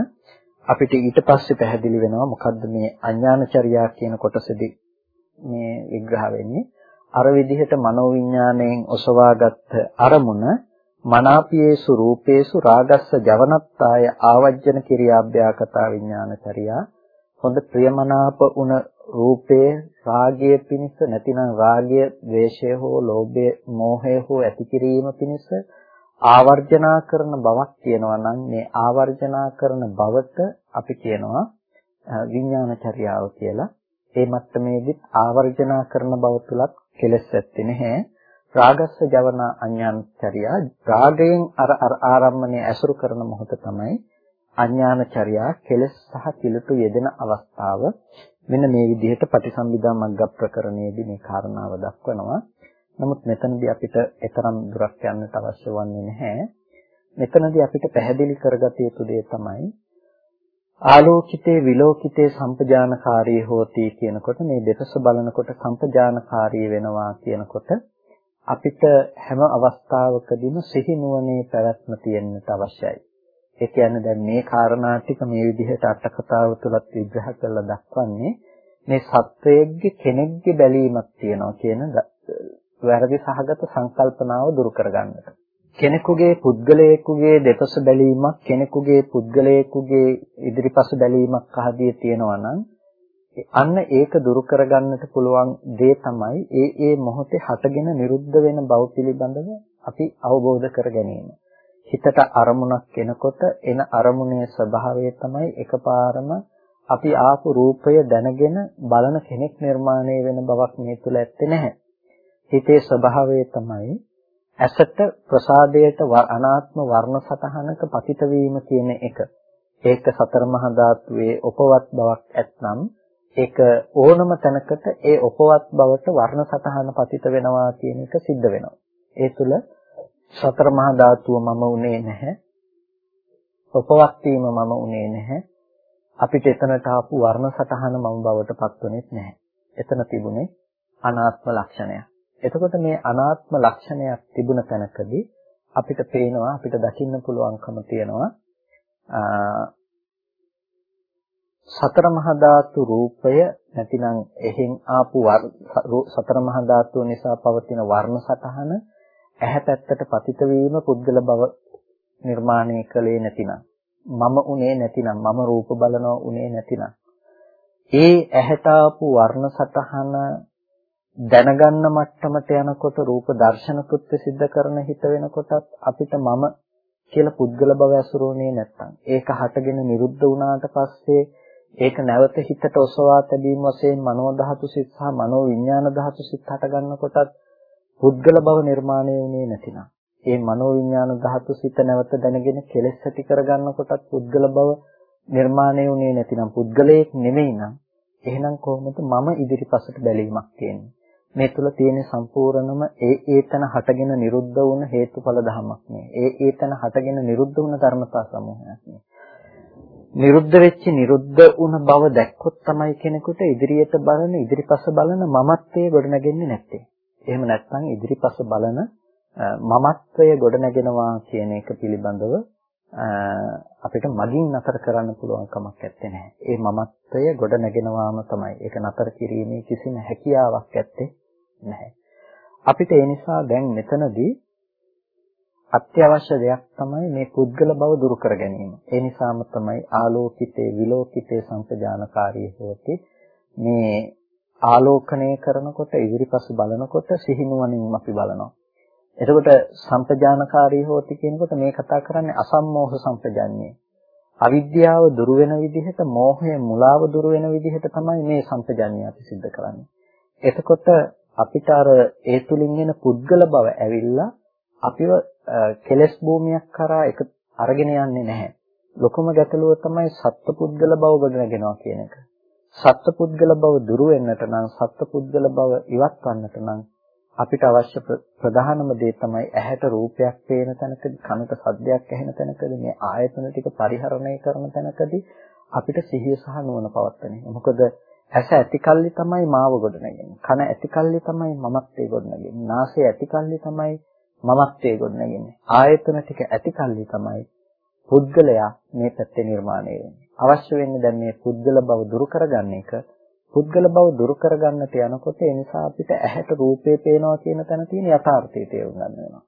අපිට ඊට පස්සේ පැහැදිලි වෙනවා මොකද්ද මේ අඥාන චර්යා කියන කොටසදී මේ විග්‍රහ වෙන්නේ. අර විදිහට මනෝවිඤ්ඤාණයෙන් ඔසවාගත් අරමුණ මනාපියේසු රූපේසු රාගස්ස ජවනත්තාය ආවජ්ජන කිරියාභ්‍යාකතා විඥානචරියා. හොඳ ප්‍රියමනාප වුණ රූපයේ රාගය පිණිස නැතිනම් රාගය, ද්වේෂය හෝ ලෝභය, මෝහය හෝ ඇති කිරීම පිණිස ආවර්ජනා කරන බවක් කියනවා නම් මේ ආවර්ජනා කරන බවට අපි කියනවා විඥානචර්යාව කියලා. ඒ මට්ටමේදීත් ආවර්ජනා කරන බව තුලත් කෙලෙස් ඇත්තේ නැහැ. රාගස්ස ජවන අඥානචර්යා රාගයෙන් අර ආරම්මණය ඇසුරු කරන මොහොත තමයි අඥානචර්යා කෙලෙස් සහ කිලුට යෙදෙන අවස්ථාව මෙන්න මේ විදිහට පටිසම්භිදා මග්ග ප්‍රකරණයේදී මේ කාරණාව දක්වනවා. නමුත් මෙතනදී අපිට එතරම් දුරක් යන්නට අවශ්‍ය වන්නේ නැහැ. මෙතනදී අපිට පැහැදිලි කරගත යුතු දේ තමයි ආලෝකිතේ විලෝකිතේ සම්පජානකාරී හෝති කියනකොට මේ දෙපස බලනකොට සම්පජානකාරී වෙනවා කියනකොට අපිට හැම අවස්ථාවකදීම සිහි නුවණේ පැවැත්ම තියෙන්නට අවශ්‍යයි. ඒ කියන්නේ දැන් මේ කාරණා ටික මේ විදිහට අට කතාව තුලත් විග්‍රහ කරලා දක්වන්නේ මේ සත්වයේගේ කෙනෙක්ගේ බැලීමක් තියෙනවා කියන වැරදි සහගත සංකල්පනාව දුරු කරගන්නට. කෙනෙකුගේ පුද්ගලයෙකුගේ දෙපස බැලීමක් කෙනෙකුගේ පුද්ගලයෙකුගේ ඉදිරිපස බැලීමක් අහදී තියෙනවා නම් අන්න ඒක දුරු කරගන්නට පුළුවන් දේ තමයි ඒ ඒ මොහොතේ හටගෙන නිරුද්ධ වෙන බව පිළිබඳව අපි අවබෝධ කර ගැනීම. හිතට අරමුණක් එනකොට එන අරමුණේ ස්වභාවය තමයි එකපාරම අපි ආපු රූපය දැනගෙන බලන කෙනෙක් නිර්මාණය වෙන බවක් මේ තුල ඇත්තේ නැහැ. හිතේ ස්වභාවය තමයි ඇසට ප්‍රසාදයට අනාත්ම වර්ණ සතහනක පතිත වීම කියන එක. ඒක සතර මහා ධාතුවේ උපවත් බවක් ඇත්නම් ඒක ඕනම තැනකට ඒ උපවත් බවට වර්ණ සතහන පතිත වෙනවා කියන එක සිද්ධ වෙනවා. ඒ තුල සතර මහා ධාතුව මම උනේ නැහැ. උපවත් වීම මම උනේ නැහැ. අපිට එතනට ආපු වර්ණ සතහන මම බවට පත් වෙන්නේ නැහැ. එතන තිබුණේ අනාත්ම ලක්ෂණයක්. එතකොට මේ අනාත්ම ලක්ෂණයක් තිබුණ තැනකදී අපිට පේනවා අපිට දකින්න පුළුවන්කම තියෙනවා සතර මහා ධාතු රූපය නැතිනම් එහෙන් ආපු සතර මහා ධාතු නිසා පවතින වර්ණ සතහන ඇහැ පැත්තට පතිත වීම පුද්ගල බව නිර්මාණය කළේ නැතිනම් මම උනේ නැතිනම් මම රූප බලනවා උනේ නැතිනම් ඒ ඇහැට ආපු වර්ණ සතහන දැනගන්න මට්ටමට යනකොට රූප දර්ශන කෘත්‍ය સિદ્ધ කරන හිත වෙනකොටත් අපිට මම කියලා පුද්ගල භව ඇසුරුනේ නැත්තම් ඒක හටගෙන නිරුද්ධ වුණාට පස්සේ ඒක නැවත හිතට ඔසවා තැබීම වශයෙන් මනෝ ධාතු සිත් සහ මනෝ විඥාන ධාතු සිත් හට ගන්නකොටත් පුද්ගල භව නිර්මාණය වුණේ නැතිනම් ඒ මනෝ විඥාන ධාතු සිත නැවත දැනගෙන කෙලෙස් ඇති කරගන්නකොටත් පුද්ගල භව නිර්මාණය වුණේ නැතිනම් පුද්ගලයෙක් නෙමෙයි නම් එහෙනම් කොහොමද මම ඉදිරිපසට බැලීමක් තියෙන්නේ මේ තුල තියෙන සම්පූර්ණම ඒ ඒතන හටගෙන නිරුද්ධ වුණ හේතුඵල ධමයක් නේ. ඒ ඒතන හටගෙන නිරුද්ධ වුණ ධර්මතා සමූහයක් නේ. නිරුද්ධ වෙච්ච නිරුද්ධ වුණ බව දැක්කොත් තමයි කෙනෙකුට ඉදිරියට බලන ඉදිරිපස බලන මමත්වයේ ගොඩනගෙන්නේ නැත්තේ. එහෙම නැත්නම් ඉදිරිපස බලන මමත්වය ගොඩනගෙනවා කියන එක පිළිබඳව අපිට මගින් නතර කරන්න පුළුවන් කමක් නැත්තේ නෑ. ඒ මමත්වය ගොඩනගෙනවාම තමයි. ඒක නතර කිරීමේ කිසිම හැකියාවක් නැත්තේ නැහැ. අපිට ඒ නිසා දැන් මෙතනදී අත්‍යවශ්‍ය දෙයක් තමයි මේ පුද්ගල බව දුරු කර ගැනීම. ඒ නිසාම තමයි ආලෝකිතේ විලෝකිතේ සංපජානකාරී හොති මේ ආලෝකණය කරනකොට ඉදිරිපසු බලනකොට සිහිනුවණින් අපි බලනවා. එතකොට සංපජානකාරී හොති කියනකොට මේ කතා කරන්නේ අසම්මෝහ සංපජාන්නේ. අවිද්‍යාව දුරු වෙන විදිහට මෝහය මුලාව දුරු වෙන විදිහට තමයි මේ සම්පජන්‍ය අපි සිද්ධ කරන්නේ. එතකොට අපිට අර ඒ තුලින් එන පුද්ගල බව ඇවිල්ලා අපිව කෙලස් භූමියක් කරා එක අරගෙන යන්නේ නැහැ. ලොකුම ගැටලුව තමයි සත්පුද්ගල බව ගොඩනගෙනවා කියන එක. සත්පුද්ගල බව දුරු වෙන්නට නම් සත්පුද්ගල බව ඉවත් වන්නට නම් අපිට අවශ්‍ය ප්‍රධානම දේ තමයි ඇහැට රූපයක් පේන තැනකදී කනට ශබ්දයක් ඇහෙන තැනකදී මේ ආයතන ටික පරිහරණය කරන තැනකදී අපිට සිහිය සහ නුවණ පවත්වන්නේ. මොකද ඇස ඇතිකල්ලි තමයි මාව ගොඩනගන්නේ. කන ඇතිකල්ලි තමයි මමත්වයේ ගොඩනගන්නේ. නාසය ඇතිකල්ලි තමයි මමත්වයේ ගොඩනගන්නේ. ආයතන ටික ඇතිකල්ලි තමයි පුද්ගලයා මේ පැත්තේ නිර්මාණය වෙන්නේ. අවශ්‍ය වෙන්නේ දැන් මේ පුද්ගල බව දුරු කරගන්න එක. පුද්ගල බව දුරු කරගන්නට යනකොට ඒ නිසා අපිට ඇහැට රූපේ පේනවා කියන තැන තියෙන යථාර්ථය තේරුම් ගන්න වෙනවා.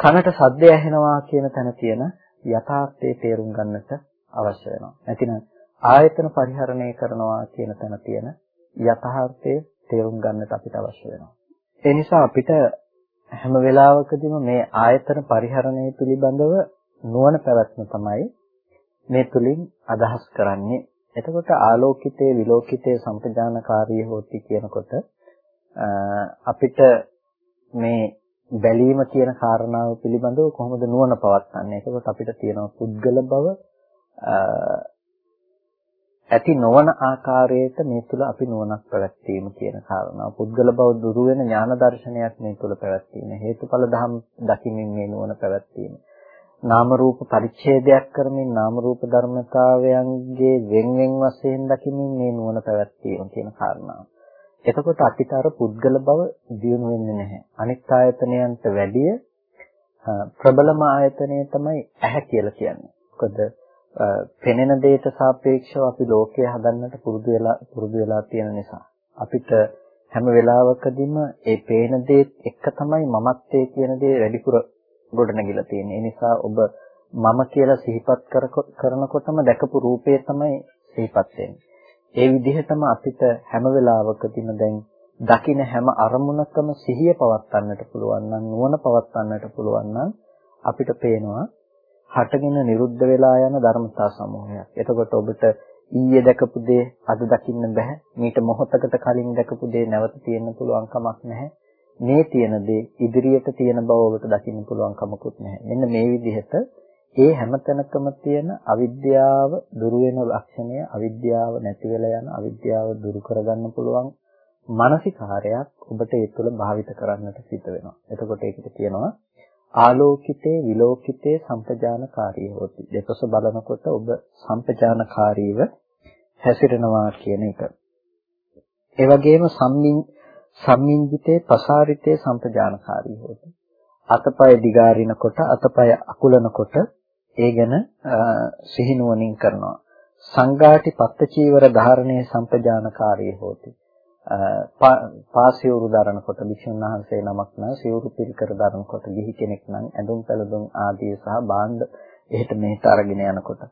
කනට ශබ්දය ඇහෙනවා කියන තැන තියෙන යථාර්ථය තේරුම් ගන්නට අවශ්‍ය වෙනවා. නැතිනම් ආයතන පරිහරණය කරනවා කියන තැන තියෙන යථාර්ථය තේරුම් ගන්නට අපිට අවශ්‍ය වෙනවා. ඒ නිසා අපිට හැම වෙලාවකදීම මේ ආයතන පරිහරණය පිළිබඳව නුවණ පැවැත්ම තමයි මේ තුලින් අදහස් කරන්නේ. එතකොට ආලෝකිතේ විලෝකිතේ සම්පජානකාරී හොති කියනකොට අපිට මේ බැලීම කියන කාරණාව පිළිබඳව කොහොමද නුවණ පවත්න්නේ? එතකොට අපිට තියෙනවා පුද්ගල බව ඇති නොවන ආකාරයට මේ තුල අපි නුවණක් පැවැත්වීම කියන කාරණාව. පුද්ගල බව දුරු වෙන ඥාන දර්ශනයක් මේ තුල පැවැත්වීම. හේතුඵල ධම් දකිමින් මේ නුවණ පැවැත්වීම. නාම රූප පරිච්ඡේදයක් කරමින් නාම රූප ධර්මතාවයන්ගේ වෙන් වෙන් වශයෙන් දකිමින් මේ නුවණ පැවැත්වීම කියන කාරණාව. එතකොට අපිට අර පුද්ගල බව දියුණු වෙන්නේ නැහැ. අනිත් ආයතනයන්ට වැඩිය ප්‍රබලම ආයතනය තමයි ඇහැ කියලා කියන්නේ. මොකද පෙනෙන දෙයට සාපේක්ෂව අපි ලෝකය හදන්නට පුරුදු වෙලා පුරුදු වෙලා තියෙන නිසා අපිට හැම වෙලාවකදීම ඒ පේන දේත් එක තමයි මමත්වයේ කියන දේ වැඩිපුර ගොඩනගිලා තියෙන්නේ. ඒ නිසා ඔබ මම කියලා සිහිපත් කරනකොටම දැකපු රූපය තමයි සිහිපත් වෙන්නේ. ඒ විදිහටම අපිට හැම වෙලාවකදීම දැන් දකින හැම අරමුණකම සිහිය පවත්වන්නට පුළුවන් නම් නුවණ පවත්වන්නට පුළුවන් නම් අපිට පේනවා හටගෙන නිරුද්ධ වෙලා යන ධර්මතා සමූහයක්. එතකොට ඔබට ඊයේ දැකපු දේ අද දකින්න බෑ. මීට මොහොතකට කලින් දැකපු දේ නැවත තියෙන්න පුළුවන් කමක් නැහැ. මේ තියෙන දේ ඉදිරියට තියෙන බව ඔබට දකින්න පුළුවන් කමකුත් නැහැ. මෙන්න මේ විදිහට ඒ හැමතැනකම තියෙන අවිද්‍යාව දුරු වෙන ලක්ෂණය අවිද්‍යාව නැති වෙලා යන අවිද්‍යාව දුරු කරගන්න පුළුවන් මානසිකාරයක් ඔබට ඒ තුළ භාවිත කරන්නට සිද්ධ වෙනවා. එතකොට ඒකට කියනවා ආලෝකිතේ විලෝකිතේ සම්පජානකාරී හොති. දෙපස බලනකොට ඔබ සම්පජානකාරීව හැසිරෙනවා කියන එක. ඒ වගේම සම්මින් සම්මින්ජිතේ පසාරිතේ සම්පජානකාරී හොති. අතපය දිගාරිනකොට අතපය අකුලනකොට ඒ ගැන සිහිනුවණින් කරනවා. සංඝාටි පත්ත චීවර ධාරණයේ සම්පජානකාරී හොති. පාසියුරු දරනකොට භික්ෂුන් වහන්සේ නමක් නම් සිවුරු පිරිකර දරනකොට ගිහි කෙනෙක් නම් ඇඳුම් පැළඳුම් ආදී සහ භාණ්ඩ එහෙට මෙහෙට අරගෙන යනකොට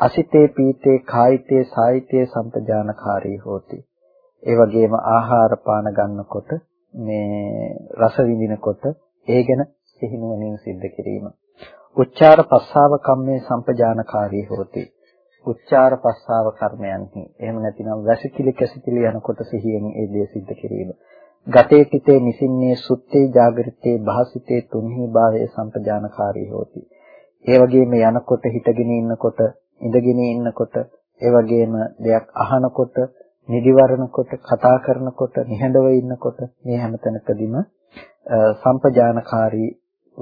අසිතේ පීතේ කායිතේ සායිතේ සම්පජානකාරී හොති. ඒ වගේම ආහාර පාන ගන්නකොට මේ රස විඳිනකොට ඒ ගැන සිහිනුවණින් සිද්ධ කිරීම. උච්චාර පස්සාව කම්මේ සම්පජානකාරී හොති. උච්චාර පස්සාව කර්මයන්හි. එහෙම නැතිනම් වැසිකිලි කැසිකිලි යනකොට සිහියෙන් ඒ දේ සිද්ධ කිරීම. ගතේ තිතේ නිසින්නේ සුත්තේ జాగරිතේ භාසිතේ තුන්හි භාවයේ සම්පජානකාරී හොති. ඒ වගේම යනකොට හිටගෙන ඉන්නකොට ඉඳගෙන ඉන්නකොට ඒ වගේම දෙයක් අහනකොට නිදිවරනකොට කතා කරනකොට නිහඬව ඉන්නකොට මේ හැමතැනකදීම සම්පජානකාරීව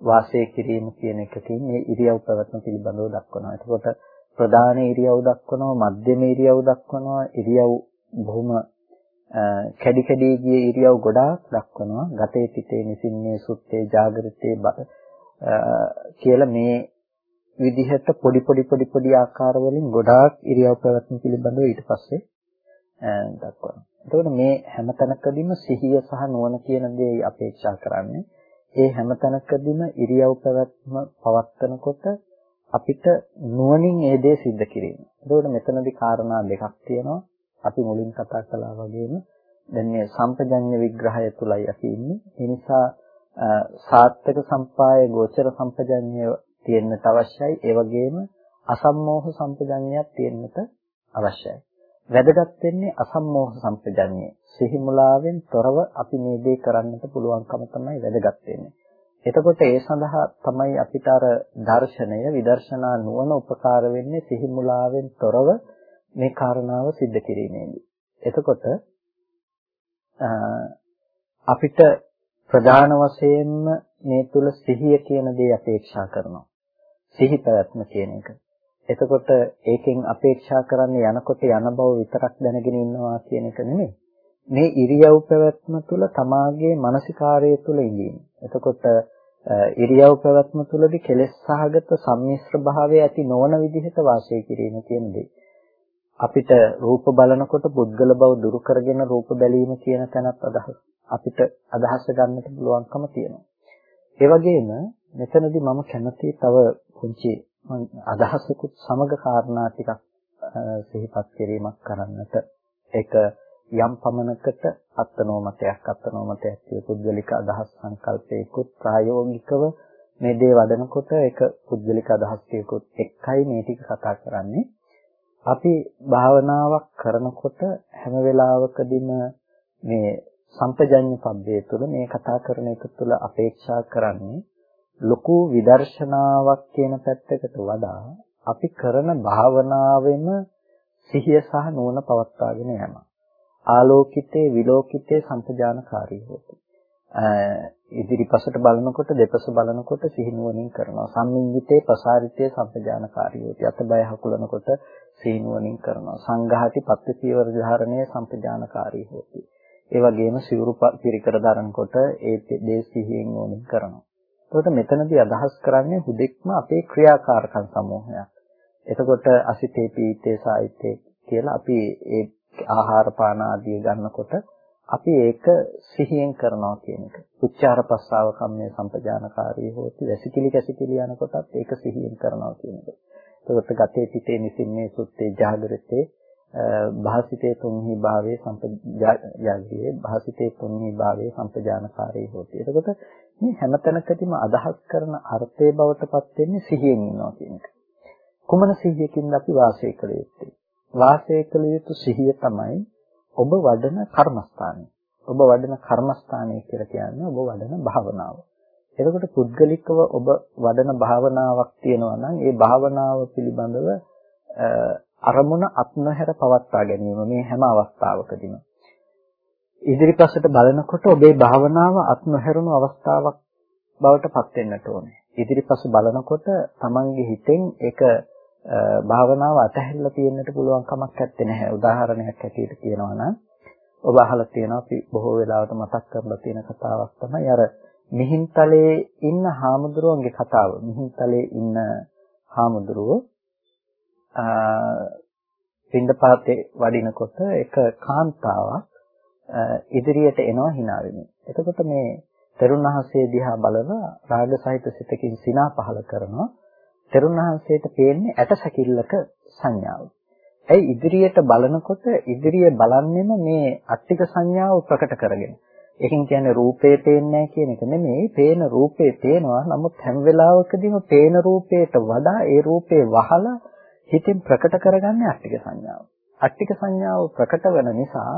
වාසය කිරීම කියන එකකින් මේ ඉරියව් පැවැත්ම පිළිබඳව දක්වනවා. එතකොට ප්‍රධාන ඉරියව් දක්වනවා, මධ්‍යම ඉරියව් දක්වනවා, ඉරියව් බොහොම කැඩි කැඩි ගිය ඉරියව් ගොඩාක් දක්වනවා. ගතේ පිටේ නිසින්නේ සුත්තේ జాగරිතේ කියලා මේ විදිහට පොඩි පොඩි පොඩි පොඩි ආකාර වලින් ගොඩාක් ඉරියව් පැවැත්ම පිළිබඳව ඊට පස්සේ දක්වනවා. එතකොට මේ හැම තැනකදීම සිහිය සහ නුවණ කියන දේ අපේක්ෂා කරන්නේ. ඒ හැම තැනකදීම ඉරියව් පැවැත්ම පවත්නකොට අපිට නුවණින් ඒ දේ සිද්ධ කිරීම. එතකොට මෙතනදී කාරණා දෙකක් තියෙනවා. අපි මුලින් කතා කළා වගේම දැන් මේ සම්පජඤ්ඤ විග්‍රහය තුලයි අපි ඉන්නේ. ඒ නිසා සාත්තක සම්පාය ගෝචර සම්පජඤ්ඤය තියෙන්නට අවශ්‍යයි. ඒ වගේම අසම්මෝහ සම්පජඤ්ඤයක් තියෙන්නට අවශ්‍යයි. වැදගත් වෙන්නේ අසම්මෝහ සම්පජඤ්ඤය. සිහි මුලාවෙන් තොරව අපි මේ දේ කරන්නට පුළුවන්කම තමයි වැදගත් වෙන්නේ. එතකොට ඒ සඳහා තමයි අපිට අර දර්ශනය විදර්ශනා නුවණ උපකාර වෙන්නේ සිහි මුලාවෙන් තොරව මේ කාරණාව सिद्ध කිරීමේදී. එතකොට අපිට ප්‍රධාන වශයෙන්ම මේ තුල සිහිය කියන දේ අපේක්ෂා කරනවා. සිහි පැවැත්ම කියන එක. එතකොට ඒකෙන් අපේක්ෂා කරන්නේ යනකොට යන බව විතරක් දැනගෙන ඉන්නවා කියන එක නෙමෙයි. මේ ඉරියව් පැවැත්ම තුළ තමාගේ මානසිකාරය තුළ ඉඳීම. එතකොට ඉරියව් පැවැත්ම තුළදී කෙලෙස් සහගත සම්මිශ්‍ර භාවය ඇති නොවන විදිහට වාසය කිරීම කියන දේ. අපිට රූප බලනකොට පුද්ගල බව දුරු කරගෙන රූප බැලීම කියන තැනත් අදහස් අපිට අදහස ගන්නට පුළුවන්කම තියෙනවා. ඒ වගේම මෙතනදී මම කැමති තව පුංචි අදහසකුත් සමග කාරණා ටිකක් සිහිපත් කිරීමක් කරන්නට ඒක යම් පමණකට අත්නෝමතයක් අත්නෝමතයක් කිය පුද්ගලික අදහස් සංකල්පයකුත් ප්‍රායෝගිකව මේ දේ වඩනකොට ඒක පුද්ගලික අදහස් කියකුත් එකයි මේ ටික කතා කරන්නේ අපි භාවනාවක් කරනකොට හැම වෙලාවකදීම මේ සම්පජඤ්ඤ පබ්බේ තුළ මේ කතා කරන එක තුළ අපේක්ෂා කරන්නේ ලොකු විදර්ශනාවක් කියන පැත්තකට වඩා අපි කරන භාවනාවෙම සිහිය සහ නුවණ පවත්වාගෙන යනවා. ආලෝකිතේ විලෝකිතේ සම්පජානකාරී හොති. ඉදිරිපසට බලනකොට දෙපස බලනකොට සිහිනුවණින් කරනවා. සම්මිංගිතේ ප්‍රසාරිතේ සම්පජානකාරී හොති. අතබය හකුලනකොට සිහිනුවණින් කරනවා. සංඝාති පත්තිපීවර ධාරණයේ සම්පජානකාරී හොති. ඒ වගේම සිවුරු පිරිකර දරනකොට ඒ දේ සිහියෙන් නුවණින් කරනවා. එතකොට මෙතනදී අදහස් කරන්නේ හුදෙක්ම අපේ ක්‍රියාකාරකම් සමූහයක්. එතකොට අසිතේ පීතේ සායිතේ කියලා අපි ඒ ආහාර පාන ආදී ගන්නකොට අපි ඒක සිහියෙන් කරනවා කියන එක. උච්චාර ප්‍රස්තාව කම්මේ සම්පජානකාරී හොති වැසිකිලි කැසිකිලි යනකොටත් ඒක සිහියෙන් කරනවා කියන එක. එතකොට ගතේ පිටේ නිසින්නේ සුත්තේ ජාගරිතේ භාසිතේ තුන්හි භාවයේ සම්පජාගියේ භාසිතේ තුන්හි භාවයේ සම්පජානකාරී හොති. එතකොට මේ හැමතැනකදීම අදහස් කරන අර්ථයේ බවටපත් වෙන්නේ සිහියෙන් ඉන්නවා කියන එක. කුමන සිහියකින්ද අපි වාසය කළ යුත්තේ? වාසය කළ යුතු සිහිය තමයි ඔබ වඩන කර්මස්ථානය. ඔබ වඩන කර්මස්ථානය කියලා කියන්නේ ඔබ වඩන භාවනාව. එතකොට පුද්ගලිකව ඔබ වඩන භාවනාවක් තියෙනවා නම් ඒ භාවනාව පිළිබඳව අරමුණ අත්නොහැර පවත්වා ගැනීම මේ හැම අවස්ථාවකදීම ඉදිරිපසට බලනකොට ඔබේ භාවනාව අත්නොහැරුණු අවස්ථාවක් බවට පත් වෙන්නට ඕනේ. ඉදිරිපස බලනකොට Tamange හිතෙන් ඒක භාවනාව අතහැරලා තියෙන්නට පුළුවන් කමක් නැත්තේ නැහැ. උදාහරණයක් ඇටියට කියනවා නම් ඔබ අහලා තියෙනවා අපි බොහෝ වෙලාවට මතක් කරලා තියෙන කතාවක් තමයි අර මිහින්තලේ ඉන්න හාමුදුරුවන්ගේ කතාව. මිහින්තලේ ඉන්න හාමුදුරුවෝ පින්දපාතේ වඩිනකොට එක කාන්තාවක් ඉදිරියට එනවා hina වෙමින්. එතකොට මේ තරුණහසේ දිහා බලලා රාග සහිත සිතකින් සිනා පහල කරනවා. තෙරුණහන්සේට පේන්නේ ඇටසැකිල්ලක සංඥාව. ඇයි ඉදිරියට බලනකොට ඉදිරිය බලන්නෙම මේ අට්ටික සංඥාව ප්‍රකට කරගෙන. ඒකෙන් කියන්නේ රූපේ පේන්නේ කියන එක නෙමෙයි, පේන රූපේ පේනවා. නමුත් හැම වෙලාවකදීම පේන රූපයට වඩා ඒ රූපේ වහලා හිතින් ප්‍රකට කරගන්නේ අට්ටික සංඥාව. අට්ටික සංඥාව ප්‍රකට වෙන නිසා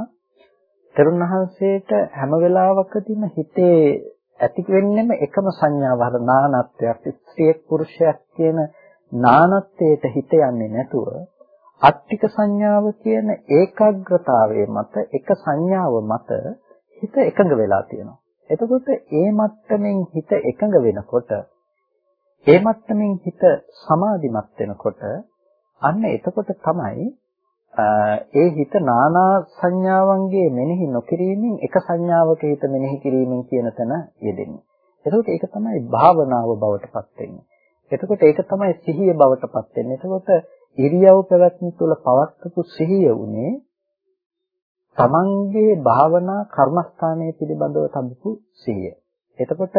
තෙරුණහන්සේට හැම වෙලාවකදීම හිතේ ඇති වෙන්නෙම එකම සංඥාව අර නානත්වයක් ස්ත්‍රියක් පුරුෂයක් කියන නානත්වයට හිත යන්නේ නැතුව අට්ටික සංඥාව කියන ඒකාග්‍රතාවයේ මත එක සංඥාව මත හිත එකඟ වෙලා තියෙනවා. එතකොට ඒ මට්ටමින් හිත එකඟ වෙනකොට ඒ මට්ටමින් හිත සමාධිමත් වෙනකොට අන්න එතකොට තමයි ඒ හිත නානා සංඥාවන්ගේ මෙනෙහි නොකිරීමෙන් එක සංඥාවක හිත මෙනෙහි කිරීමෙන් කියන තැන යෙදෙන්නේ. එතකොට ඒක තමයි භාවනාව බවට පත් වෙන්නේ. එතකොට ඒක තමයි සිහිය බවට පත් වෙන්නේ. එතකොට ඉරියව් පැවැත්ම තුළ පවත්වපු සිහිය උනේ තමන්ගේ භාවනා කර්මස්ථානයේ පිළිබඳව තබපු සිහිය. එතකොට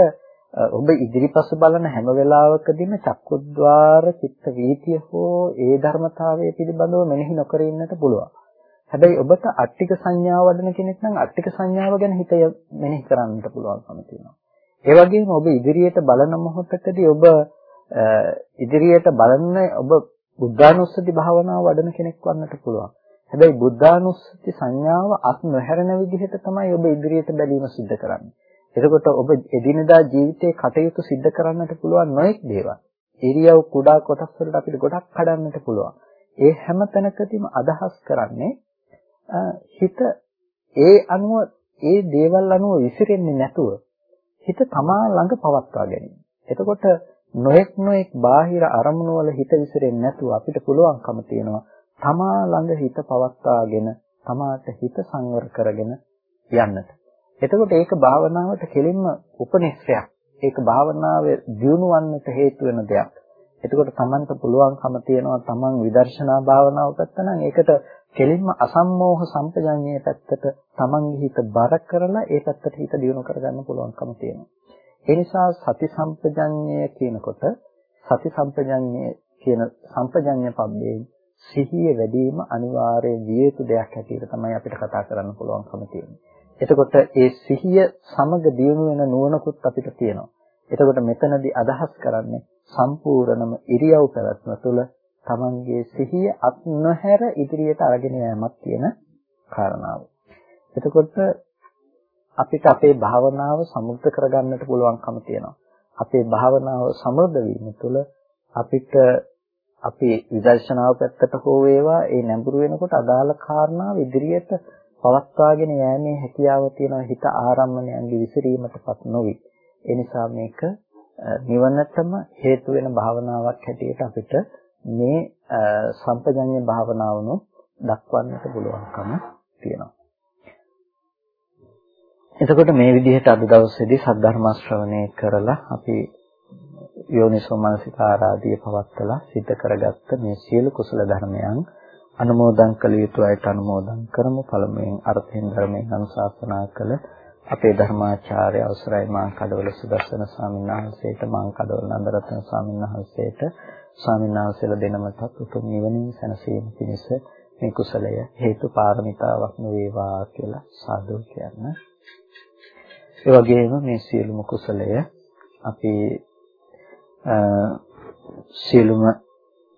ඔබ ඉදිරිපස බලන හැම වෙලාවකදීම චක්කුද්්වාර චිත්ත වීතිය හෝ ඒ ධර්මතාවය පිළිබඳව මෙනෙහි නොකර ඉන්නට පුළුවන්. හැබැයි ඔබට අට්ටික සංඥාව වඩන කෙනෙක් නම් අට්ටික සංඥාව ගැන හිත මෙනෙහි කරන්නට පුළුවන්කම තියෙනවා. ඒ වගේම ඔබ ඉදිරියට බලන මොහොතකදී ඔබ ඉදිරියට බලන ඔබ බුද්ධානුස්සති භාවනාව වඩන කෙනෙක් වන්නට පුළුවන්. හැබැයි බුද්ධානුස්සති සංඥාව අත් නොහැරෙන විදිහට තමයි ඔබ ඉදිරියට බැලීම සිද්ධ කරන්නේ. එතකොට ඔබ එදිනදා ජීවිතේ කටයුතු සිද්ධ කරන්නට පුළුවන් නොඑක් දේවල්. ඉරියව් කුඩා කොටස් වලට අපිට ගොඩක් කඩන්නට පුළුවන්. ඒ හැම තැනකදීම අදහස් කරන්නේ හිත ඒ අනුව ඒ දේවල් අනුව විසිරෙන්නේ නැතුව හිත තමා ළඟ පවත්වා ගැනීම. එතකොට නොඑක් නොඑක් බාහිර අරමුණු වල හිත විසිරෙන්නේ නැතුව අපිට පුළුවන්කම තියෙනවා තමා ළඟ හිත පවත්වාගෙන තමාට හිත සංවර කරගෙන යන්නට. එතකොට ඒක භාවනාවට කෙලින්ම උපනිශ්‍රයක්. ඒක භාවනාවේ දියුණුවන්නට හේතු වෙන දෙයක්. එතකොට Tamanට පුළුවන්කම තියෙනවා Taman විදර්ශනා භාවනාව ගත්තනම් ඒකට කෙලින්ම අසම්මෝහ සම්පජඤ්ඤයේ පැත්තට Tamanගේ හිත බර කරලා ඒ පැත්තට හිත දියුණු කරගන්න පුළුවන්කම තියෙනවා. ඒ නිසා සති සම්පජඤ්ඤය කියනකොට සති සම්පජඤ්ඤය කියන සම්පජඤ්ඤ පබ්බේ සිහිය වැඩි වීම අනිවාර්ය විය යුතු දෙයක් හැටියට තමයි අපිට කතා කරන්න පුළුවන්කම තියෙන්නේ. එතකොට ඒ සිහිය සමග දියුණු වෙන නුවණකුත් අපිට තියෙනවා. එතකොට මෙතනදී අදහස් කරන්නේ සම්පූර්ණම ඉරියව් පැවැත්ම තුළ Tamanගේ සිහිය අත් නොහැර ඉදිරියට අරගෙන යෑමක් කියන කාරණාව. එතකොට අපිට අපේ භාවනාව සමෘද්ධ කරගන්නට පුළුවන්කම තියෙනවා. අපේ භාවනාව සමෘද්ධ වීම තුළ අපිට අපි විදර්ශනාව පැත්තට හෝ වේවා ඒ නැඹුරු වෙනකොට අදාළ කාරණාව ඉදිරියට පවත්වාගෙන යෑමේ හැකියාව තියෙන හිත ආරම්මණයන්ගේ විසිරීමටපත් නොවි. ඒ නිසා මේක නිවනටම හේතු වෙන භාවනාවක් හැටියට අපිට මේ සම්පජඤ්ඤ භාවනාවනු දක්වන්නට පුළුවන්කම තියෙනවා. එතකොට මේ විදිහට අද දවසේදී සද්ධර්ම ශ්‍රවණය කරලා අපි යෝනිසෝ මනසිකාරාදී පවත්තලා සිද්ධ කරගත්ත මේ සියලු කුසල ධර්මයන් අනුමෝදන් කළ යුතු අයට අනුමෝදන් කරමු පළමුවෙන් අර්ථයෙන් ධර්මයෙන් අනුශාසනා කළ අපේ ධර්මාචාර්ය අවසරයි මාං කඩවල සුදස්සන ස්වාමීන් වහන්සේට මාං කඩවල නන්දරත්න ස්වාමීන් වහන්සේට ස්වාමීන් වහන්සේලා දෙනමටත් උතුම් නිවනින් සැනසීම පිණිස මේ කුසලය හේතු පාරමිතාවක් වේවා කියලා සාදු කියන්න. ඒ වගේම මේ සියලුම කුසලය අපි සියලුම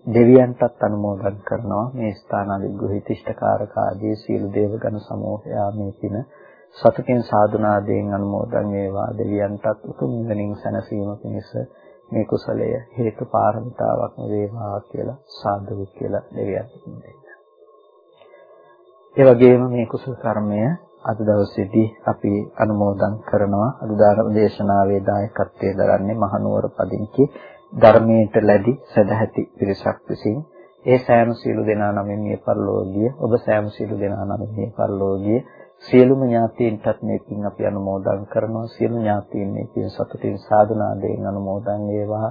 දෙවියන්ටත් අනුමෝදන් කරනවා මේ ස්ථානාදිග්‍රහිතිෂ්ඨකාරක ආදී සීල දේවගණ සමූහයා මේ පින සතුටින් සාදුනාදයෙන් අනුමෝදන් වේවා දෙවියන්ටත් උතුම් නිවනින් සැනසීම පිණිස මේ කුසලය හේතු පාරමිතාවක් වේවා කියලා සාදු කියලා දෙවියන්ට දෙන්න. ඒ වගේම මේ කුසල කර්මය අද දවසේදී අපි අනුමෝදන් කරනවා අනුදාන දේශනාවේ දායකත්වයේ දරන්නේ මහනුවර පදිංචි ධර්මයට ලැබි සදැහැති පිරිසක් විසින් ඒ සෑම සියලු දෙනා නමින් මේ පරිලෝකීය ඔබ සෑම සියලු දෙනා නමින් මේ පරිලෝකීය සියලුම ඥාතීන්ටත් මේ පින් අපි අනුමෝදන් කරනවා. සියලු ඥාතීන් මේ පින් සතුටින් සාදුනාදයෙන් අනුමෝදන් වේවා.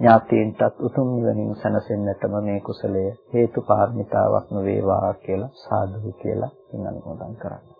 ඥාතීන්ටත් උතුම් නිවනින් සැනසෙන්නටම මේ කුසලය හේතු පාරමිතාවක් වේවා කියලා සාදු කියලා පින් අනුමෝදන් කරන්නේ